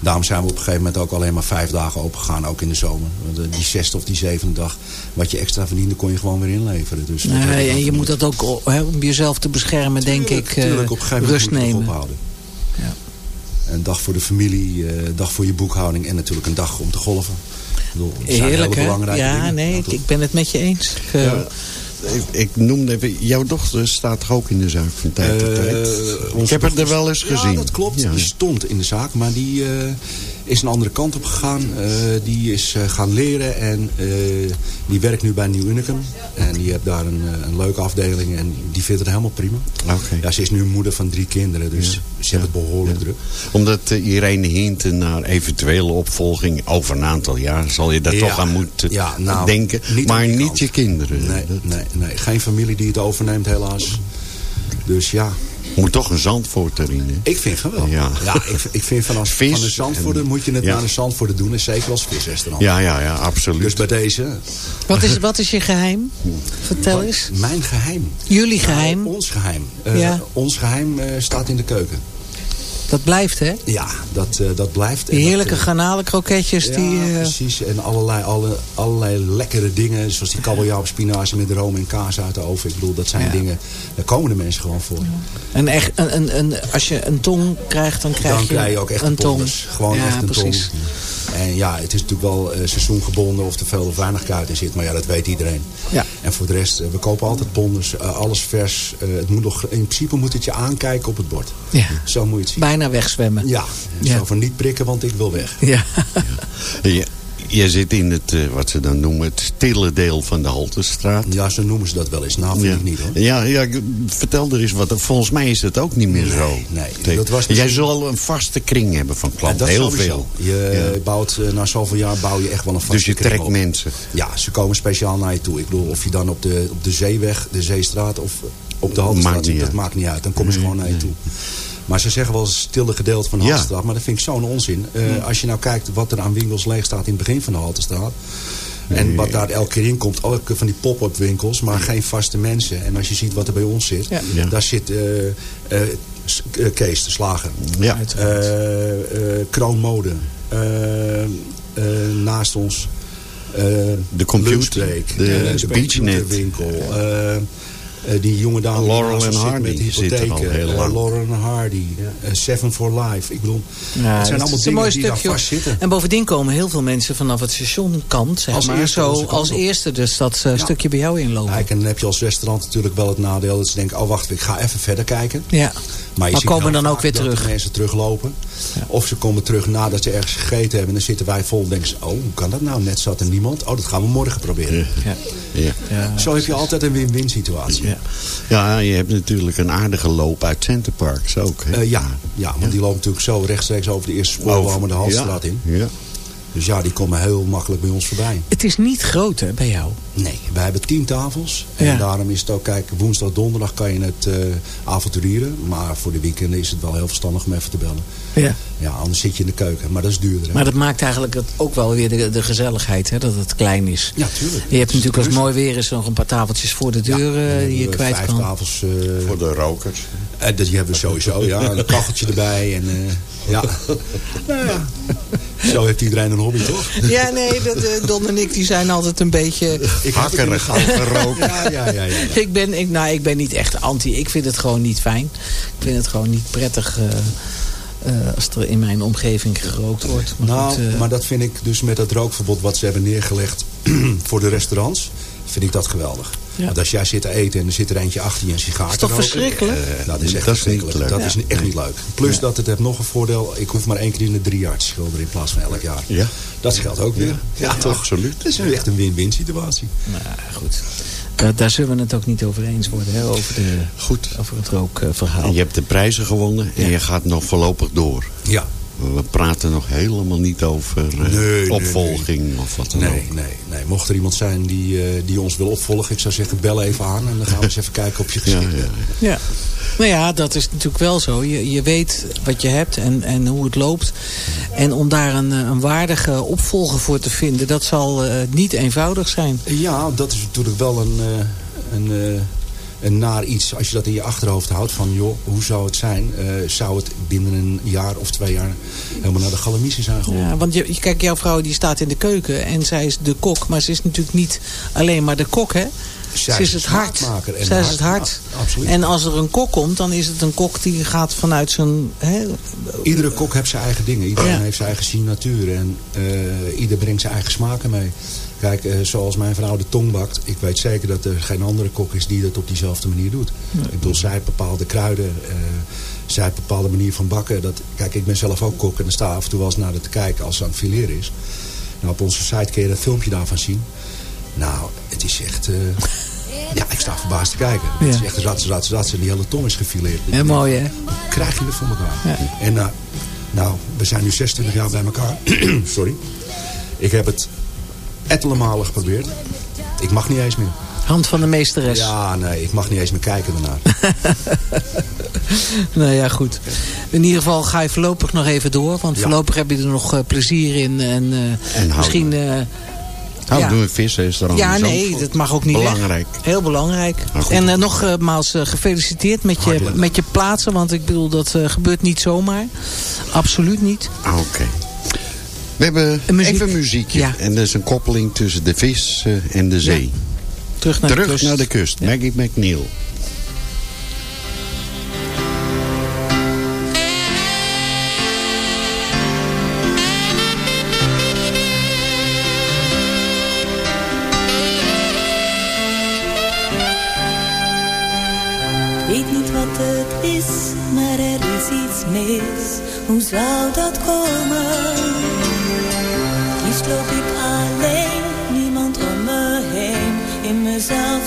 Daarom zijn we op een gegeven moment ook alleen maar vijf dagen open gegaan, ook in de zomer. Want, eh, Die zesde of die zevende dag, wat je extra verdiende, kon je gewoon weer inleveren. Dus Nee, en je moet dat ook hè, om jezelf te beschermen, denk ik, eh, Tuurlijk, op een gegeven moment rust nemen. ophouden. Ja. Een dag voor de familie, eh, een dag voor je boekhouding en natuurlijk een dag om te golven. Ik bedoel, dat zijn Heerlijk, hele hè? belangrijke Ja, dingen. nee, Ja, ik, ben het met je eens. Ik, eh, Ja, ik, ik noemde even, jouw dochter staat toch ook in de zaak van tijd tot Eh, tijd? ik heb het er wel eens gezien. Ja, dat klopt. Ja. Die stond in de zaak, maar die eh, is een andere kant op gegaan. Eh, die is eh, gaan leren en eh, die werkt nu bij Nieuw Unicum. En die heeft daar een, een leuke afdeling en die vindt het helemaal prima. Oké. Ja, ze is nu moeder van drie kinderen, dus ze heeft het behoorlijk druk. Omdat Irene hinten naar eventuele opvolging over een aantal jaar... zal je daar Ja, toch aan moeten ja, nou, denken. niet maar niet kant. je kinderen. Nee, nee, nee, geen familie die het overneemt helaas. Dus ja, moet toch een Zandvoort erin. Hè? ik vind van wel. Ja. Ja, ik, ik vind van als Vis van de Zandvoorten en- moet je het ja. naar de Zandvoorten doen. En zeker als visrestaurant. Ja, ja, ja, absoluut. Dus bij deze, wat, is, wat is je geheim? Vertel eens. mijn geheim. Jullie geheim, Nou, ons geheim. Eh, Ja. Ons geheim eh, staat in de keuken. Dat blijft hè? Ja, dat, eh, dat blijft. Die En heerlijke eh, garnalenkroketjes. ja, die, eh, precies. En allerlei, alle, allerlei lekkere dingen. Zoals die kabeljauw spinazie met room en kaas uit de oven. Ik bedoel, dat zijn Ja. dingen... Daar komen de mensen gewoon voor. een echt, een, een, een, als je een tong krijgt, dan krijg Dan je krijg je ook echt een tong. Gewoon ja, echt een precies. tong. En ja, het is natuurlijk wel eh, seizoengebonden of er veel of weinig kuit in zit. Maar ja, dat weet iedereen. Ja. En voor de rest, eh, we kopen altijd bonders. eh, alles vers. Eh, het moet nog, in principe moet het je aankijken op het bord. Ja. Zo moet je het zien. Bijna wegzwemmen. Ja, Ja. zo van niet prikken, want ik wil weg. Ja. Je zit in het, eh, wat ze dan noemen, het stille deel van de Haltestraat. Ja, zo noemen ze dat wel eens. Nou, vind Ja. ik niet hoor. Ja, ja, vertel er eens wat. Volgens mij is het ook niet meer zo. nee, dat was Jij zal een vaste kring hebben van klanten. Heel sowieso. veel. Je Ja. bouwt, eh, na zoveel jaar bouw je echt wel een vaste Dus je kring trekt op. mensen. Ja, ze komen speciaal naar je toe. Ik bedoel, of je dan op de, op de Zeeweg, de Zeestraat of op de Haltestraat Maakt dat maakt niet uit. Dan komen ze gewoon naar je toe. Maar ze zeggen wel eens stille gedeelte van de Ja. Haltestraat. Maar dat vind ik zo'n onzin. Eh, Als je nou kijkt wat er aan winkels leeg staat in het begin van de Haltestraat. En wat daar elke keer in komt, elke van die pop-up winkels, maar geen vaste mensen. En als je ziet wat er bij ons zit, Ja. Ja. daar zit eh, eh, eh, Kees de Slager. Ja. Eh, eh, Kroonmode. Naast ons. eh, De computer, de- eh, de Beachnet. winkel. Eh, eh, die jonge dame Laurel zit Hardy met de zit er al hypotheken. heel Eh, lang. Laurel and Hardy. eh, Seven for Life. Ik bedoel, Ja, het zijn allemaal een dingen mooi die daar stukje. vast zitten. En bovendien komen heel veel mensen vanaf het stationkant, zeg Als maar, eerste zo als eerste dus dat eh, Ja. stukje bij jou inlopen. Kijk, en dan heb je als restaurant natuurlijk wel het nadeel dat ze denken, oh wacht, ik ga even verder kijken. ja. Maar, je Maar komen dan ook weer terug. mensen teruglopen. Of ze komen terug nadat ze ergens gegeten hebben. En dan zitten wij vol en denken ze, oh, hoe kan dat nou? Net zat er niemand. Oh, dat gaan we morgen proberen. Ja. Ja. Ja. Zo heb je altijd een win-win situatie. Ja. ja, je hebt natuurlijk een aardige loop uit Centerparks ook. Hè? Eh, ja, ja, want die loopt natuurlijk zo rechtstreeks over de eerste spoorbomen de Halstraat ja. in. Ja. Dus ja, die komen heel makkelijk bij ons voorbij. Het is niet groot hè, bij jou. Nee, wij hebben tien tafels. En Ja. daarom is het ook, kijk, woensdag, donderdag kan je het eh avonturieren. Maar voor de weekenden is het wel heel verstandig om even te bellen. Ja. Ja, anders zit je in de keuken. Maar dat is duurder. Hè? Maar dat maakt eigenlijk het ook wel weer de, de gezelligheid, hè, dat het klein is. Ja, tuurlijk. Je hebt natuurlijk als het mooi weer is nog een paar tafeltjes voor de deur Ja, eh, die je kwijt vijf kan. tafels. eh, Voor de rokers. eh, dat hebben we sowieso, ja. En een kacheltje erbij. En, eh, ja. Nou ja. Zo heeft iedereen een hobby, toch? Ja, nee, dat, eh, Don en ik die zijn altijd een beetje... Ik Hakkerig in al de gaten. gerookt. Ja, ja, ja. ja, ja. Ik ben, ik, nou, ik ben niet echt anti. Ik vind het gewoon niet fijn. Ik vind het gewoon niet prettig eh, eh, als er in mijn omgeving gerookt wordt. Maar Nou, goed, maar dat vind ik dus met dat rookverbod wat ze hebben neergelegd <clears throat> voor de restaurants, vind ik dat geweldig. Ja. Want als jij zit te eten en er zit er eentje achter je een sigaar is roken, verschrikkelijk? eh, nou, dat is echt Dat verschrikkelijk. leuk. Dat Ja. is echt niet leuk. Plus dat het heeft nog een voordeel. Ik hoef maar één keer in de drie jaar te schilderen in plaats van elk jaar. Ja. Dat geldt ook weer. Ja, toch? absoluut. Het is echt een win-win situatie. nou, goed. Daar, daar zullen we het ook niet over eens worden, hè, over, de, Goed. over het rookverhaal. En je hebt de prijzen gewonnen en je gaat nog voorlopig door. Ja. We praten nog helemaal niet over eh, nee, opvolging of wat dan Nee, ook. nee, nee. Mocht er iemand zijn die, eh, die ons wil opvolgen, ik zou zeggen bel even aan en dan gaan we eens even kijken of je Ja, geschikt ja. bent. Ja. Nou ja, dat is natuurlijk wel zo. Je, je weet wat je hebt en, en hoe het loopt. En om daar een, eh, een waardige opvolger voor te vinden... dat zal eh, niet eenvoudig zijn. Ja, dat is natuurlijk wel een, eh, een, eh, een naar iets. Als je dat in je achterhoofd houdt van, joh, hoe zou het zijn? Eh, zou het binnen een jaar of twee jaar helemaal naar de galamiezen zijn geworden? Ja, want je, kijk, jouw vrouw die staat in de keuken en zij is de kok. Maar ze is natuurlijk niet alleen maar de kok, hè? Zij ze is het hart. Zij is het hart. Absoluut. En als er een kok komt, dan is het een kok die gaat vanuit zijn... Hè, Iedere kok heeft zijn eigen dingen. Iedereen Ja. heeft zijn eigen signatuur. En eh, ieder brengt zijn eigen smaken mee. Kijk, eh, zoals mijn vrouw de tong bakt. Ik weet zeker dat er geen andere kok is die dat op diezelfde manier doet. Ik bedoel, zij heeft bepaalde kruiden. eh, zij bepaalde manier van bakken. Dat, kijk, ik ben zelf ook kok. En dan sta af en toe wel eens naar te kijken als ze aan het fileren is. Nou, op onze site kun je dat filmpje daarvan zien. Nou, het is echt... eh, <laughs> ja, ik sta verbaasd te kijken. Het is echt rats, rats, rats. En die hele tong is gefileerd. hè, mooi, hè? Hoe krijg je het voor elkaar? Ja. En nou, nou, we zijn nu 26 jaar bij elkaar. <clears throat> Sorry. Ik heb het ettelijke malen geprobeerd. Ik mag niet eens meer. Hand van de meesteres. Ja, nee, ik mag niet eens meer kijken daarnaar. <laughs> Nou ja, goed. In ieder geval ga je voorlopig nog even door. Want Ja. voorlopig heb je er nog eh, plezier in. En, eh, houden. misschien... eh, Nou, Ja. doen we ja, is ook nee, dat mag ook niet Belangrijk. weg. Heel belangrijk. Nou, en nogmaals gefeliciteerd met je, Hartelijk met je plaatsen. Want ik bedoel, dat gebeurt niet zomaar. Absoluut niet. Ah, Oké. We hebben muziek. even muziekje. En dat is een koppeling tussen de vis en de zee. Terug, naar, Terug de kust. naar de kust. Maggie McNeil. Weet niet wat het is, maar er is iets mis. Hoe zou dat komen? Niemand om me heen, in mezelf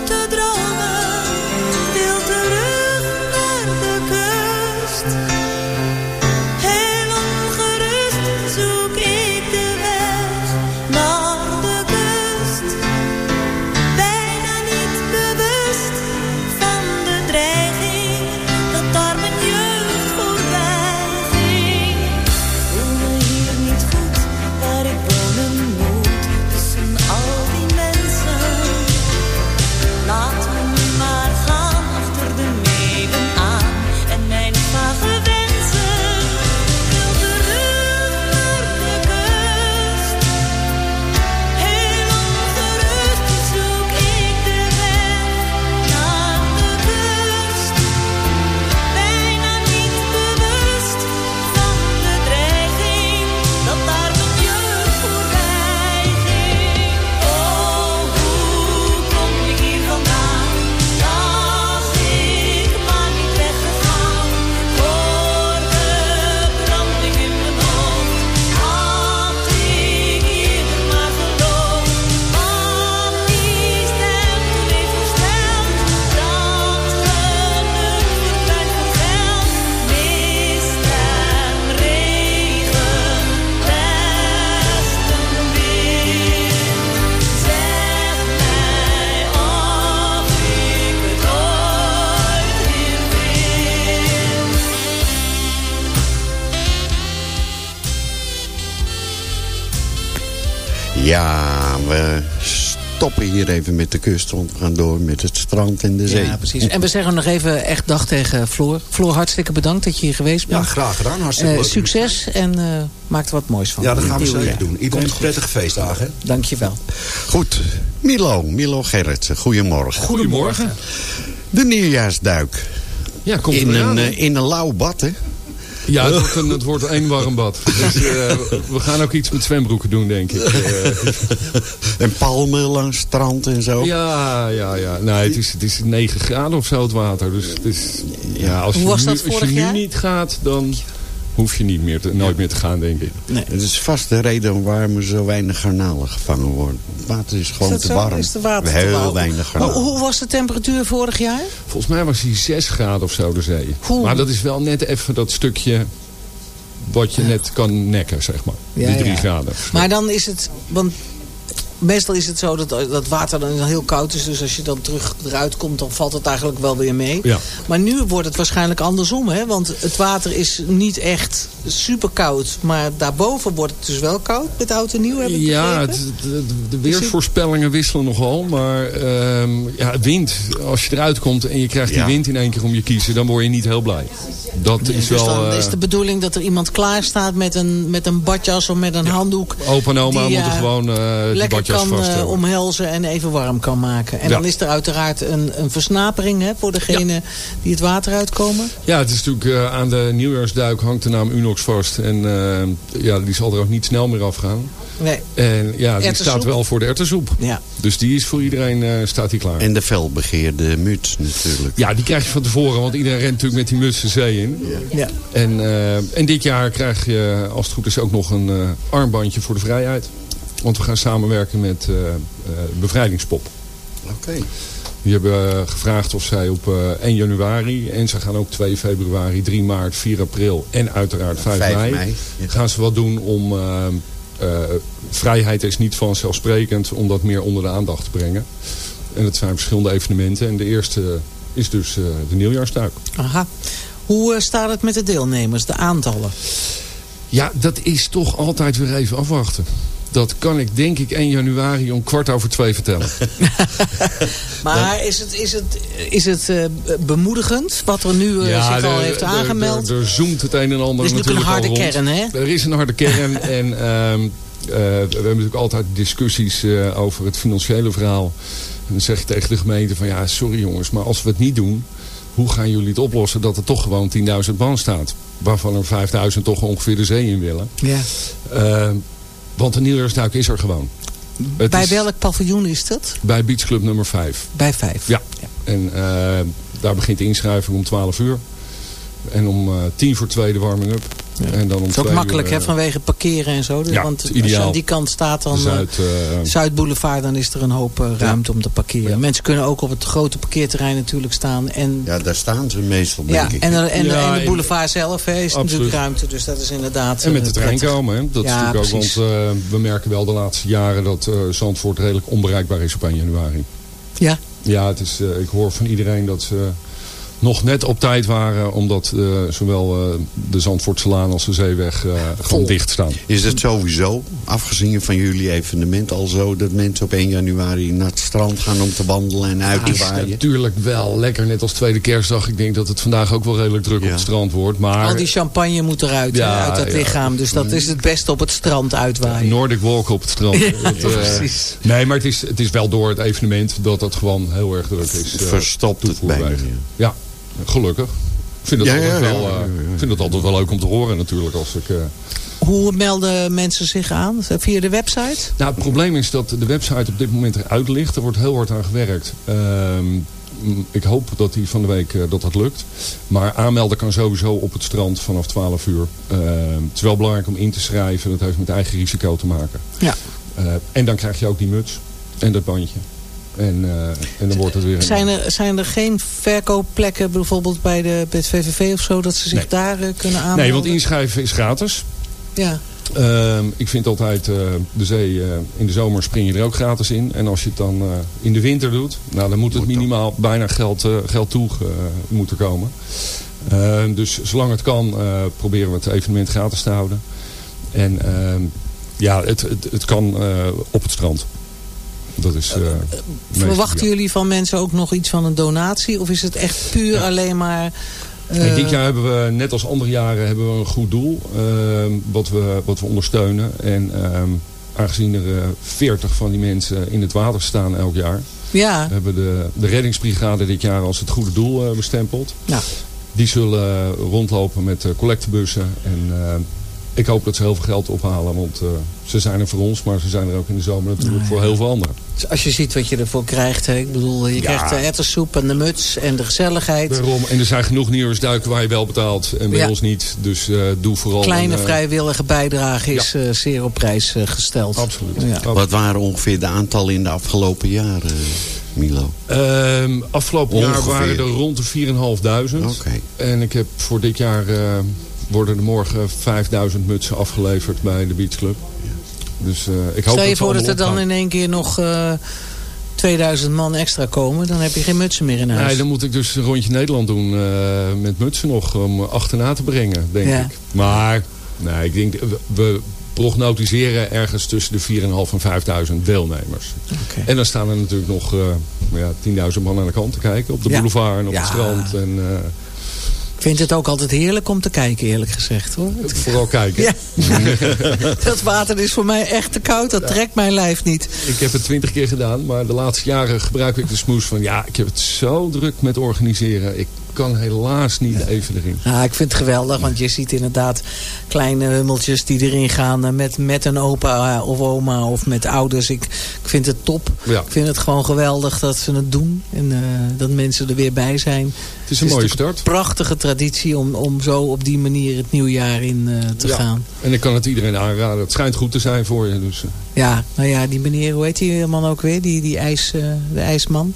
Ja, we stoppen hier even met de kust. Want we gaan door met het strand en de zee. Ja, precies. En we zeggen nog even echt dag tegen Floor. Floor, hartstikke bedankt dat je hier geweest bent. Ja, graag gedaan. Hartstikke Eh, succes en eh, maak er wat moois van. Ja, dat gaan we zeker doen. Iedereen prettige feestdagen. hè? Dankjewel. Goed, Milo, Milo Gerritsen, goedemorgen. Goedemorgen. De nieuwjaarsduik. Ja, komt In een, eh, in een lauw bad, hè? Ja, het wordt een, het wordt één warm bad. Dus, eh, we gaan ook iets met zwembroeken doen, denk ik. Eh, En palmen langs het strand en zo. ja, ja, ja. Nee, het is, het is 9 graden of zo het water. Dus het is, ja, als Hoe je, was nu, als je nu niet gaat, dan hoef je niet meer te, nooit meer te gaan, denk ik. Het is vast de reden waarom er zo weinig garnalen gevangen worden. Het water is gewoon Is te zo? warm. Is de water te Heel warm? weinig Hoe, garnalen. hoe was de temperatuur vorig jaar? Volgens mij was hij 6 graden of zo de zee. Maar dat is wel net even dat stukje wat je net kan nekken, zeg maar. Ja, Die drie ja. graden. Maar dan is het... Want meestal is het zo dat dat water dan heel koud is. Dus als je dan terug eruit komt, dan valt het eigenlijk wel weer mee. Ja. Maar nu wordt het waarschijnlijk andersom. Hè? Want het water is niet echt super koud. Maar daarboven wordt het dus wel koud met oud en nieuw, heb ik Ja, het, de, de weersvoorspellingen wisselen nogal. Maar ehm, ja, wind, als je eruit komt en je krijgt Ja. die wind in één keer om je kiezen... dan word je niet heel blij. Dat is Dus wel... dan eh, is de bedoeling dat er iemand klaar staat met een, met een badjas of met een handdoek. opa en oma die, moeten eh, gewoon eh die badjas kan eh, omhelzen en even warm kan maken. En Ja. dan is er uiteraard een, een versnapering hè, voor degene die het water uitkomen. Ja, het is natuurlijk eh, aan de nieuwjaarsduik hangt de naam Unox vast. En eh, ja, die zal er ook niet snel meer afgaan. Nee. En ja, die staat wel voor de erwtensoep. Ja. Dus die is voor iedereen eh, staat die klaar. En de felbegeerde muts natuurlijk. Ja, die krijg je van tevoren, want iedereen rent natuurlijk met die muts de zee in. Ja. En, eh, en dit jaar krijg je, als het goed is, ook nog een eh, armbandje voor de vrijheid. Want we gaan samenwerken met eh, eh, Bevrijdingspop. Oké. Die hebben eh, gevraagd of zij op eh, 1 januari... en ze gaan ook 2 februari, 3 maart, 4 april en uiteraard 5, 5 mei... mei, ja. gaan ze wat doen om... eh, eh, vrijheid is niet vanzelfsprekend om dat meer onder de aandacht te brengen. En het zijn verschillende evenementen. En de eerste is dus eh, de nieuwjaarsduik. Aha. Hoe staat het met de deelnemers, de aantallen? Ja, dat is toch altijd weer even afwachten. Dat kan ik denk ik 1 januari om kwart over twee vertellen. <laughs> <laughs> Maar is het, is het, is het eh, bemoedigend wat er nu eh, zich al heeft aangemeld? Er, zoomt het een en ander Er is natuurlijk een natuurlijk harde kern, hè? Er is een harde kern. <laughs> en ehm, eh, we hebben natuurlijk altijd discussies eh, over het financiële verhaal. En dan zeg je tegen de gemeente van ja, sorry jongens, maar als we het niet doen... hoe gaan jullie het oplossen dat er toch gewoon 10.000 man staat? Waarvan er 5.000 toch ongeveer de zee in willen. Ja. Ehm, want de nieuwjaarsduik is er gewoon. Het Bij is welk paviljoen is dat? bij Beach Club nummer 5. Bij vijf. Ja. En eh, daar begint de inschrijving om 12 uur. En om eh, tien voor twee de warming-up. En dan Het is ook makkelijk uur, hè, vanwege parkeren en zo. Dus, Ja, want als je aan die kant staat, dan Zuid, eh, eh, Zuidboulevard, dan is er een hoop eh, ruimte om te parkeren. Mensen kunnen ook op het grote parkeerterrein natuurlijk staan. En, Ja, daar staan ze meestal, ja, denk ik. en, en, Ja, en de en- boulevard zelf hè, is Absoluut. natuurlijk ruimte. Dus dat is inderdaad En met de trein prettig. komen. Hè? Dat Ja, is natuurlijk ook, want eh, we merken wel de laatste jaren dat eh, Zandvoort redelijk onbereikbaar is op 1 januari. Ja. Ja, het is, eh, ik hoor van iedereen dat ze nog net op tijd waren. Omdat eh, zowel eh, de Zandvoortselaan als de Zeeweg eh, gewoon dicht staan. Is het sowieso, afgezien van jullie evenement, al zo dat mensen op 1 januari naar het strand gaan om te wandelen en uit te is waaien? natuurlijk wel lekker, net als tweede kerstdag. Ik denk dat het vandaag ook wel redelijk druk op het strand wordt. Maar Al die champagne moet eruit Ja, uit dat ja. lichaam. Dus dat is het beste op het strand uitwaaien. Nordic walk op het strand. <laughs> Ja, Dat, precies. Nee, maar het is, het is wel door het evenement dat het gewoon heel erg druk is. Verstopt het. Ja, gelukkig. Ik vind, het Ja, altijd ja, ja, wel, eh, vind het altijd wel leuk om te horen natuurlijk. Als ik, eh, Hoe melden mensen zich aan? Via de website? Nou, het probleem is dat de website op dit moment eruit ligt. Er wordt heel hard aan gewerkt. Ehm, ik hoop dat die van de week eh, dat dat lukt. Maar aanmelden kan sowieso op het strand vanaf 12 uur. Ehm, het is wel belangrijk om in te schrijven. Dat heeft met eigen risico te maken. Ja. Eh, en dan krijg je ook die muts en dat bandje. En, eh, en dan wordt het weer... een- Zijn er, zijn er geen verkoopplekken bijvoorbeeld bij, de, bij het VVV of zo... dat ze zich Nee. daar eh, kunnen aanmelden? Nee, want inschrijven is gratis. Ja. Ehm, ik vind altijd eh, de zee, eh, in de zomer spring je er ook gratis in. En als je het dan eh, in de winter doet, nou, dan moet het minimaal bijna geld, geld toe moeten komen. Ehm, dus zolang het kan, eh, proberen we het evenement gratis te houden. En ehm, ja, het, het, het kan eh, op het strand. Dat is... eh, meest Verwachten jullie van mensen ook nog iets van een donatie? Of is het echt puur alleen maar... eh, dit jaar hebben we, net als andere jaren, hebben we een goed doel. ehm, wat, we, wat we ondersteunen. En ehm, aangezien er eh, 40 van die mensen in het water staan elk jaar. Ja. Hebben de, de reddingsbrigade dit jaar als het goede doel eh, bestempeld. Ja. Die zullen eh, rondlopen met eh, collectebussen. En eh, ik hoop dat ze heel veel geld ophalen. Want eh, ze zijn er voor ons, maar ze zijn er ook in de zomer natuurlijk Nou ja. voor heel veel anderen. Dus Als je ziet wat je ervoor krijgt. Hè? Ik bedoel, je Ja. krijgt de ettersoep en de muts en de gezelligheid. Daarom, en er zijn genoeg nieuwsduiken waar je wel betaalt en bij Ja. ons niet. Dus eh, doe vooral... Kleine een, eh, vrijwillige bijdrage is eh, zeer op prijs gesteld. Absoluut. Ja. Wat waren ongeveer de aantallen in de afgelopen jaren, Milo? Ehm, afgelopen jaar Ongeveer. waren er rond de 4.500. Oké. En ik heb voor dit jaar eh, worden er morgen 5000 mutsen afgeleverd bij de Beach Club. Dus eh, ik hoop Stel je voor dat er dan in één keer nog eh 2000 man extra komen. Dan heb je geen mutsen meer in huis. Nee, dan moet ik dus een rondje Nederland doen eh, met mutsen nog om achterna te brengen, denk Ja. ik. Maar nee, ik denk, we, prognostiseren ergens tussen de 4.500 en 5.000 deelnemers. En dan staan er natuurlijk nog eh, ja, 10.000 man aan de kant te kijken. Op de Ja. boulevard en op Ja. het strand. En, eh, Ik vind het ook altijd heerlijk om te kijken, eerlijk gezegd. hoor. Het- vooral kijken. Ja. <laughs> dat water is voor mij echt te koud. Dat trekt mijn lijf niet. Ik heb het twintig keer gedaan, maar de laatste jaren gebruik ik de smoes van... ja, ik heb het zo druk met organiseren. Ik kan helaas niet even erin. Ja, ik vind het geweldig, want je ziet inderdaad kleine hummeltjes die erin gaan eh, met, met een opa eh, of oma of met ouders. Ik, ik vind het top. Ja. Ik vind het gewoon geweldig dat ze het doen en eh, dat mensen er weer bij zijn. Het is een mooie natuurlijk start. Een prachtige traditie om, om zo op die manier het nieuwjaar in eh, te Ja. gaan. En ik kan het iedereen aanraden. Het schijnt goed te zijn voor je. Dus, eh, Ja, nou ja, die meneer, hoe heet die man ook weer? Die, die ijs, eh, de ijsman.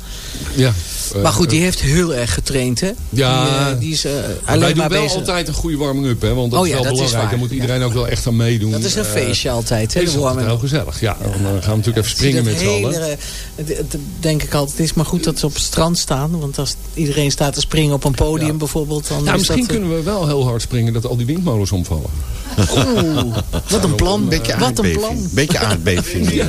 ja. Eh, maar goed, die eh, heeft heel erg getraind, hè? Ja. Die, eh, die is eh, maar alleen wij doen maar wel bezig. altijd een goede warming-up, hè? Want dat Oh is wel dat belangrijk. Daar moet iedereen ook wel echt aan meedoen. Dat is een Eh, feestje altijd, hè? De heel gezellig. Ja, dan eh, gaan we natuurlijk even springen Dat met z'n allen. het- denk ik altijd. Het is maar goed dat ze op het strand staan. Want als iedereen staat te springen op een podium bijvoorbeeld. Dan Nou, is misschien dat, eh, kunnen we wel heel hard springen dat al die windmolens omvallen. Oeh, wat een plan. Beetje wat een plan. Beetje aardbeving. <laughs> ja.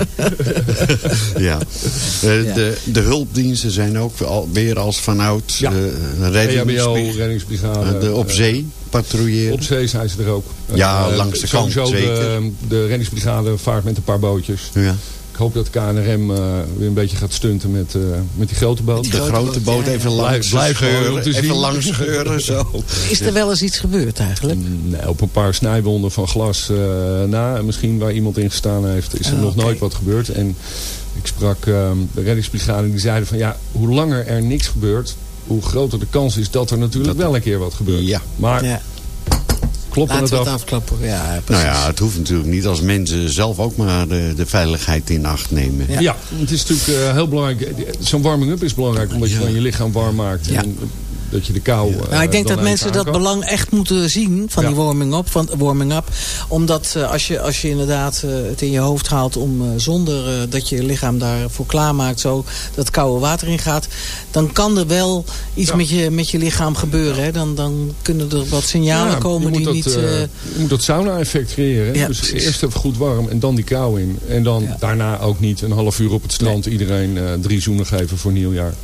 ja. Eh. De, de hulpdiensten zijn ook weer als vanouds Ja. eh, EHBO, reddingsbrigade, reddingsbrigade. eh, de op zee patrouilleren. Op zee zijn ze er ook. Ja, langs de kant, zeker. De, de reddingsbrigade vaart met een paar bootjes. Ja. Ik hoop dat KNRM eh, weer een beetje gaat stunten met, eh, met die grote boot. De grote boot even langs blijf scheuren. om te Even langs scheuren, zo. Is er wel eens iets gebeurd eigenlijk? Nee, op een paar snijwonden van glas eh, na. En misschien waar iemand in gestaan heeft, is er Ah, nog nooit wat gebeurd. En ik sprak ehm, de reddingsbrigade en die zeiden van ja, hoe langer er niks gebeurt, hoe groter de kans is dat er natuurlijk wel een keer wat gebeurt. Ja. Maar Ja. Kloppen Laten we het het af. afklappen. Ja, Nou ja, het hoeft natuurlijk niet als mensen zelf ook maar de, de veiligheid in acht nemen. Ja. Ja. het is natuurlijk eh, heel belangrijk. Zo'n warming-up is belangrijk omdat je dan je lichaam warm maakt. Ja. En dat je de kou eh, Nou, ik denk dat mensen dat belang echt moeten zien van Ja. die warming-up. Van warming-up. Omdat eh, als, je, als je inderdaad eh, het in je hoofd haalt om zonder dat je je lichaam daarvoor klaarmaakt, zo dat koude water in gaat, dan kan er wel iets Ja. met, je, met je lichaam gebeuren. Hè? Dan, dan kunnen er wat signalen Ja, komen je die moet niet. dat, je moet dat sauna-effect creëren. Ja, dus precies. eerst even goed warm en dan die kou in. En dan Ja. daarna ook niet een half uur op het strand iedereen eh, drie zoenen geven voor nieuwjaar.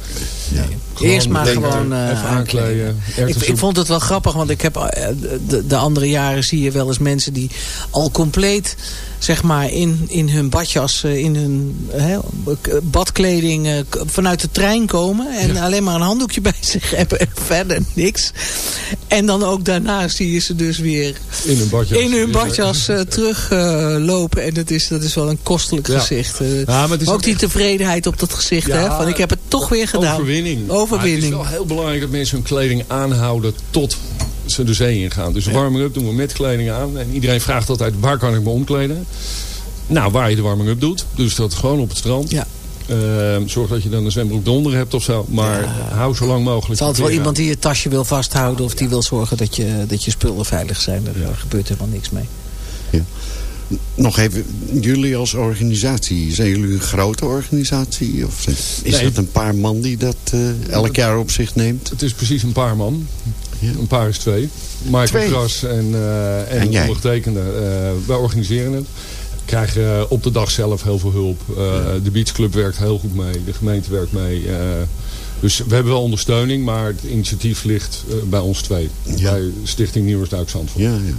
Gewoon Eerst maar denken, gewoon eh, even aankleden. aankleden. Ik, ik vond het wel grappig, want ik heb eh, de, de andere jaren zie je wel eens mensen die al compleet zeg maar in, in hun badjas, eh, in hun hè, badkleding eh, vanuit de trein komen en alleen maar een handdoekje <laughs> bij zich hebben en verder niks. En dan ook daarna zie je ze dus weer in hun badjas. in hun badjas eh, teruglopen en dat is, dat is wel een kostelijk Ja. gezicht. eh. Ja, maar ook ook die tevredenheid op dat gezicht, Ja, hè, van ik heb het toch weer gedaan. Overwinning. Overwinning. Maar het is wel heel belangrijk dat mensen hun kleding aanhouden tot ze de zee ingaan. Dus warming-up doen we met kleding aan. En iedereen vraagt altijd, waar kan ik me omkleden? Nou, waar je de warming-up doet. Dus dat gewoon op het strand. Ja. Ehm, zorg dat je dan een zwembroek eronder hebt of zo. Maar hou zo lang mogelijk Het is altijd wel iemand die je tasje wil vasthouden of die wil zorgen dat je, dat je spullen veilig zijn. Daar Ja. gebeurt helemaal niks mee. Nog even, jullie als organisatie, zijn jullie een grote organisatie? Of is Nee. dat een paar man die dat eh, elk jaar op zich neemt? Het is precies een paar man. Ja. Een paar is twee. Michael Twee? Kras en, eh en, En jij? ondergetekende. eh, wij organiseren het. Krijgen op de dag zelf heel veel hulp. De beachclub werkt heel goed mee. De gemeente werkt mee. dus we hebben wel ondersteuning. Maar het initiatief ligt bij ons twee. Ja. Bij Stichting Nieuwersduik Zandvoort. Ja, ja.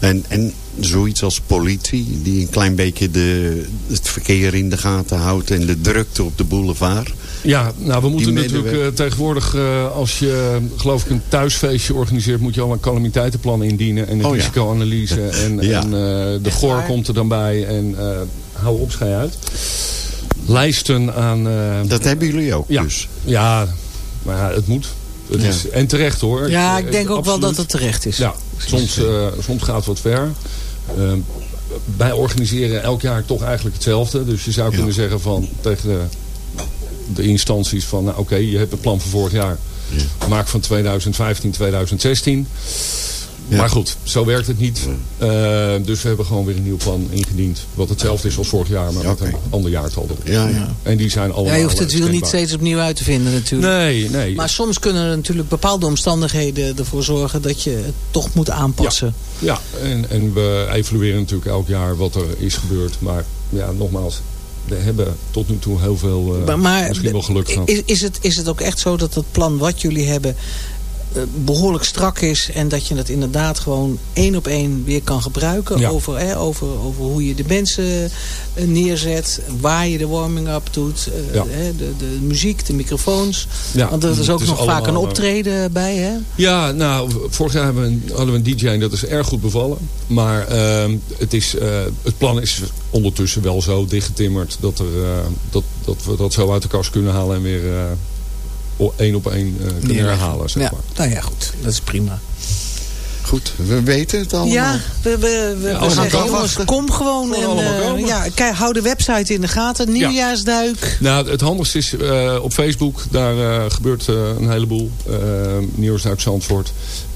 En, en zoiets als politie, die een klein beetje de, het verkeer in de gaten houdt en de drukte op de boulevard. Ja, nou we moeten natuurlijk eh, tegenwoordig, eh, als je geloof ik een thuisfeestje organiseert, moet je al een calamiteitenplan indienen en een Oh ja. risicoanalyse. <laughs> En, Ja. en eh, de waar? komt er dan bij en eh, hou op, schei uit. Lijsten aan... eh, Dat hebben jullie ook ja, dus. ja, maar ja, het moet. Het Ja. is, en terecht hoor. Ja, Eh, ik denk ook wel dat het terecht is. Ja, soms, eh, soms gaat het wat ver. Eh, wij organiseren elk jaar toch eigenlijk hetzelfde. Dus je zou Ja. kunnen zeggen van tegen de, de instanties van... Nou, oké, je hebt een plan voor vorig jaar. Maak van 2015 2016. Ja. Maar goed, zo werkt het niet. Eh, dus we hebben gewoon weer een nieuw plan ingediend. Wat hetzelfde is als vorig jaar, maar met een ander jaartal erop. Ja, ja. En die zijn allemaal Ja, je hoeft het wiel niet steeds opnieuw uit te vinden natuurlijk. Nee, nee. Maar soms kunnen er natuurlijk bepaalde omstandigheden ervoor zorgen dat je het toch moet aanpassen. Ja, en, en we evalueren natuurlijk elk jaar wat er is gebeurd. Maar ja, nogmaals, we hebben tot nu toe heel veel eh, Maar, maar misschien wel geluk gehad. is, is, het, is het ook echt zo dat het plan wat jullie hebben behoorlijk strak is en dat je het inderdaad gewoon één op één weer kan gebruiken Ja. over, hè, over, over hoe je de mensen eh, neerzet, waar je de warming-up doet, eh, Ja. hè, de, de muziek, de microfoons. Ja, Want er is ook nog vaak een eh, optreden bij, hè? Ja, nou, vorig jaar hebben we een, hadden we een DJ en dat is erg goed bevallen. Maar ehm, het, is, eh, het plan is ondertussen wel zo dichtgetimmerd dat, er, eh, dat, dat we dat zo uit de kast kunnen halen en weer eh, één op één eh, kunnen Neerleggen. herhalen. Zeg ja, maar. nou ja, goed. Dat is prima. Goed, we weten het allemaal. Ja, we, we, we, we allemaal zeggen, jongens, kom gewoon. En, eh, ja, kijk, hou de website in de gaten. Nieuwjaarsduik. Nou, het handigste is eh, op Facebook. Daar eh, gebeurt eh, een heleboel. Uh, Nieuwsduik Zandvoort.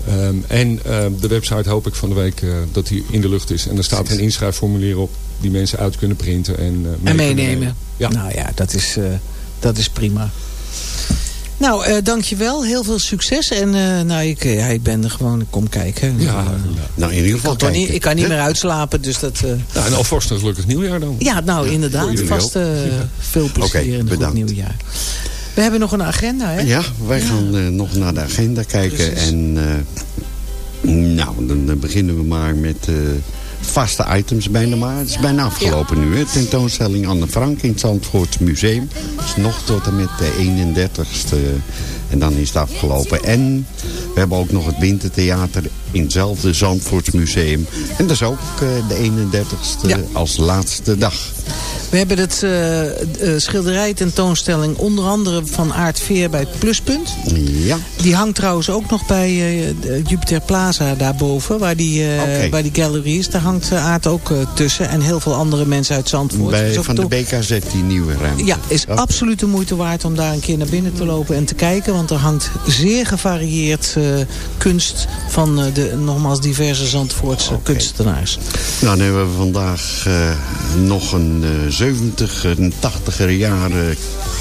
Ehm, en de website hoop ik van de week eh, dat die in de lucht is. En er staat een inschrijfformulier op die mensen uit kunnen printen en, eh, mee en kunnen meenemen. nemen. Ja. Nou ja, dat is, eh, dat is prima. Nou, eh dankjewel. Heel veel succes. En eh, nou, ik, eh, ja, ik ben er gewoon. Ik kom kijken. Ja, Nou, in ieder ik, geval kan toch kijken. niet, ik kan niet meer uitslapen. Dus dat... eh, Nou, en alvast een gelukkig nieuwjaar dan. ja, nou inderdaad. Vast eh, veel plezier Oké, en een goed bedankt. nieuwjaar. We hebben nog een agenda, hè? Ja, wij gaan eh, nog naar de agenda kijken. Precies. En eh, nou, dan, dan beginnen we maar met eh, vaste items bijna maar. Het is bijna afgelopen nu. Hè. Tentoonstelling Anne Frank in het Zandvoort Museum. Dat is nog tot en met de 31ste. En dan is het afgelopen. En we hebben ook nog het Wintertheater in hetzelfde Zandvoorts Museum. En dat is ook eh, de 31ste Ja. als laatste dag. We hebben het uh, schilderij tentoonstelling onder andere van Aart Veer bij het Pluspunt. Ja. Die hangt trouwens ook nog bij uh, Jupiter Plaza daarboven, waar die, okay. waar die gallery is. Daar hangt Aart ook tussen en heel veel andere mensen uit Zandvoort. Bij, van de BKZ, die nieuwe ruimte. Ja, is oh. absoluut de moeite waard om daar een keer naar binnen te lopen en te kijken. Want er hangt zeer gevarieerd kunst van de nogmaals diverse Zandvoortse okay. kunstenaars. Nou, dan hebben we vandaag nog een 70 en 80er jaren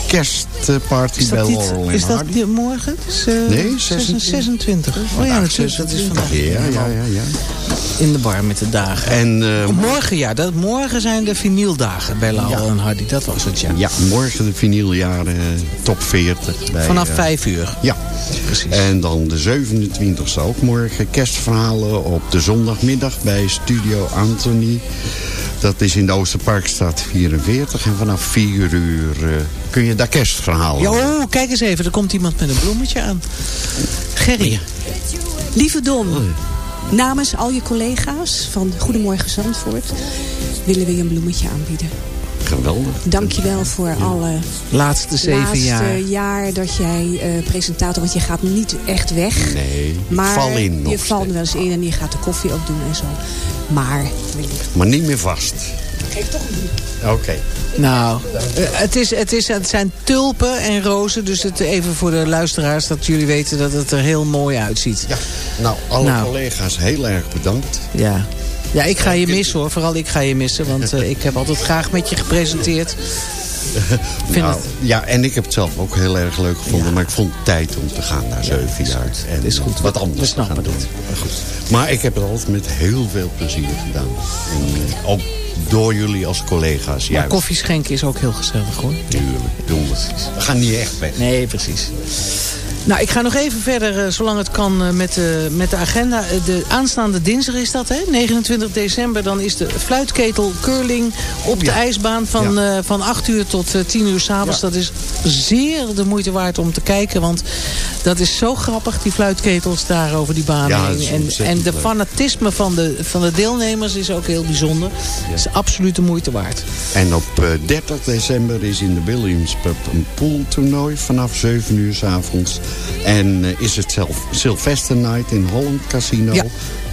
kerstparty bij Laurel Is dat morgen? Uh, nee, 26. 26. Oh ja, natuurlijk. Dat is vandaag. Ja, ja, ja, ja. In de bar met de dagen. En, uh, morgen, ja. Dat, morgen zijn de vinyldagen bij Laurel ja. en Hardy. Dat was het, ja. Ja, morgen de vinyljaren top 40. Bij, Vanaf 5 uh, uur. Ja. Precies. En dan de 27e ook morgen. Kerstverhalen op de zondagmiddag bij Studio Anthony. Dat is in de Oosterparkstraat 44. En vanaf 4 uur uh, kun je daar kerstverhalen Ja, oh, kijk eens even. Er komt iemand met een bloemetje aan. Gerry. Lieve Don. Namens al je collega's van Goedemorgen Zandvoort... willen we je een bloemetje aanbieden. Geweldig. Dankjewel voor alle laatste zeven laatste jaar. jaar dat jij uh, presentator... want je gaat niet echt weg. Nee, maar val in je valt wel eens in en je gaat de koffie ook doen en zo. Maar... Maar niet meer vast. Geef toch een Oké. Okay. Nou, het, is, het, is, het zijn tulpen en rozen. Dus het, even voor de luisteraars dat jullie weten dat het er heel mooi uitziet. Ja, nou, alle nou. collega's heel erg bedankt. Ja. Ja, ik ga je missen hoor. Vooral ik ga je missen. Want uh, ik heb altijd graag met je gepresenteerd. <laughs> nou, Ja, en ik heb het zelf ook heel erg leuk gevonden. Ja. Maar ik vond het tijd om te gaan naar zeven ja, jaar. En is goed. wat anders We snappen te gaan doen. Goed. Maar ik heb het altijd met heel veel plezier gedaan. En uh, ook door jullie als collega's. Juist. koffie schenken is ook heel gezellig hoor. Tuurlijk, doen we. We gaan niet echt weg. Nee, precies. Nou, ik ga nog even verder, uh, zolang het kan, uh, met, uh, met de agenda. de aanstaande dinsdag is dat, hè? 29 december. Dan is de fluitketel curling op de ijsbaan van, ja. van 8 uur tot 10 uur s'avonds. Ja. Dat is zeer de moeite waard om te kijken. Want dat is zo grappig, die fluitketels daar over die baan heen. En, en de fanatisme van de, van de deelnemers is ook heel bijzonder. Het is absoluut de moeite waard. En op 30 december is in de Williams Pub een pooltoernooi vanaf 7 uur s'avonds. En uh, is het zelf Sylvester Night in Holland Casino. Ja.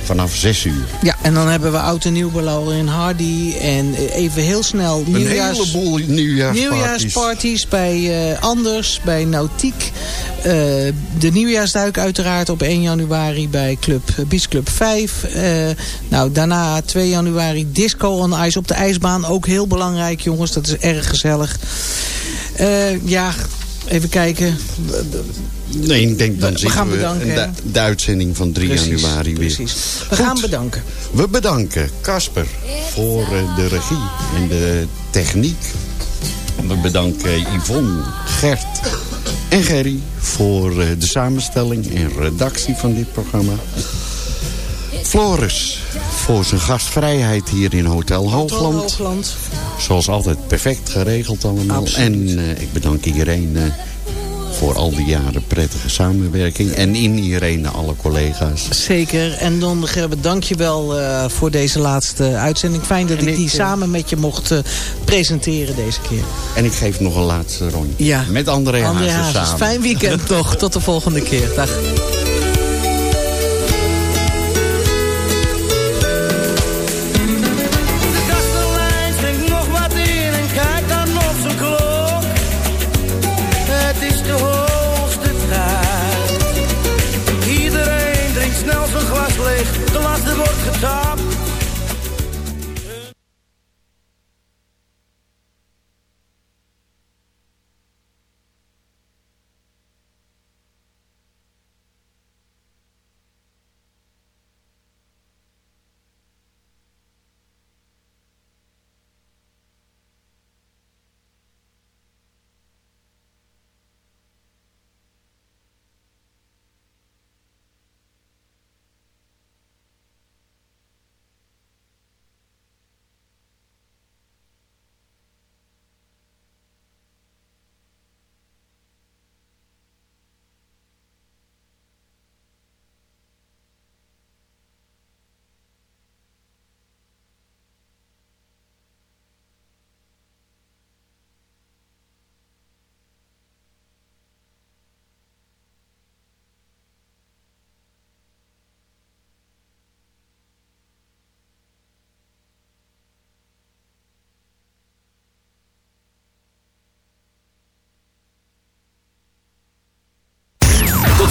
Vanaf 6 uur. Ja, en dan hebben we oud en nieuw in Hardy. En even heel snel nieuwjaars, een heleboel nieuwjaarsparties. nieuwjaarsparties bij uh, Anders, bij Nautiek. Uh, de nieuwjaarsduik uiteraard op 1 januari bij Club, Beach Club 5. Uh, nou, daarna 2 januari Disco on Ice op de ijsbaan. Ook heel belangrijk jongens, dat is erg gezellig. ja, even kijken. Nee, ik denk dan we, zien we gaan we bedanken, de, de, uitzending van 3 precies, januari weer. Precies. We Goed. gaan bedanken. We bedanken Casper voor uh, de regie en de techniek. We bedanken Yvonne, Gert en Gerry voor uh, de samenstelling en redactie van dit programma. Floris voor zijn gastvrijheid hier in Hotel Hoogland. Hotel Hoogland. Zoals altijd perfect geregeld allemaal. Absoluut. En uh, ik bedank iedereen uh, voor al die jaren prettige samenwerking. En in iedereen alle collega's. Zeker. En Don Gerben, dank je wel uh, voor deze laatste uitzending. Fijn dat En ik die ik, samen met je mocht uh, presenteren deze keer. En ik geef nog een laatste rondje. Ja. Met André, André Hazes Hazes. samen. Fijn weekend <laughs> toch. Tot de volgende keer. Dag.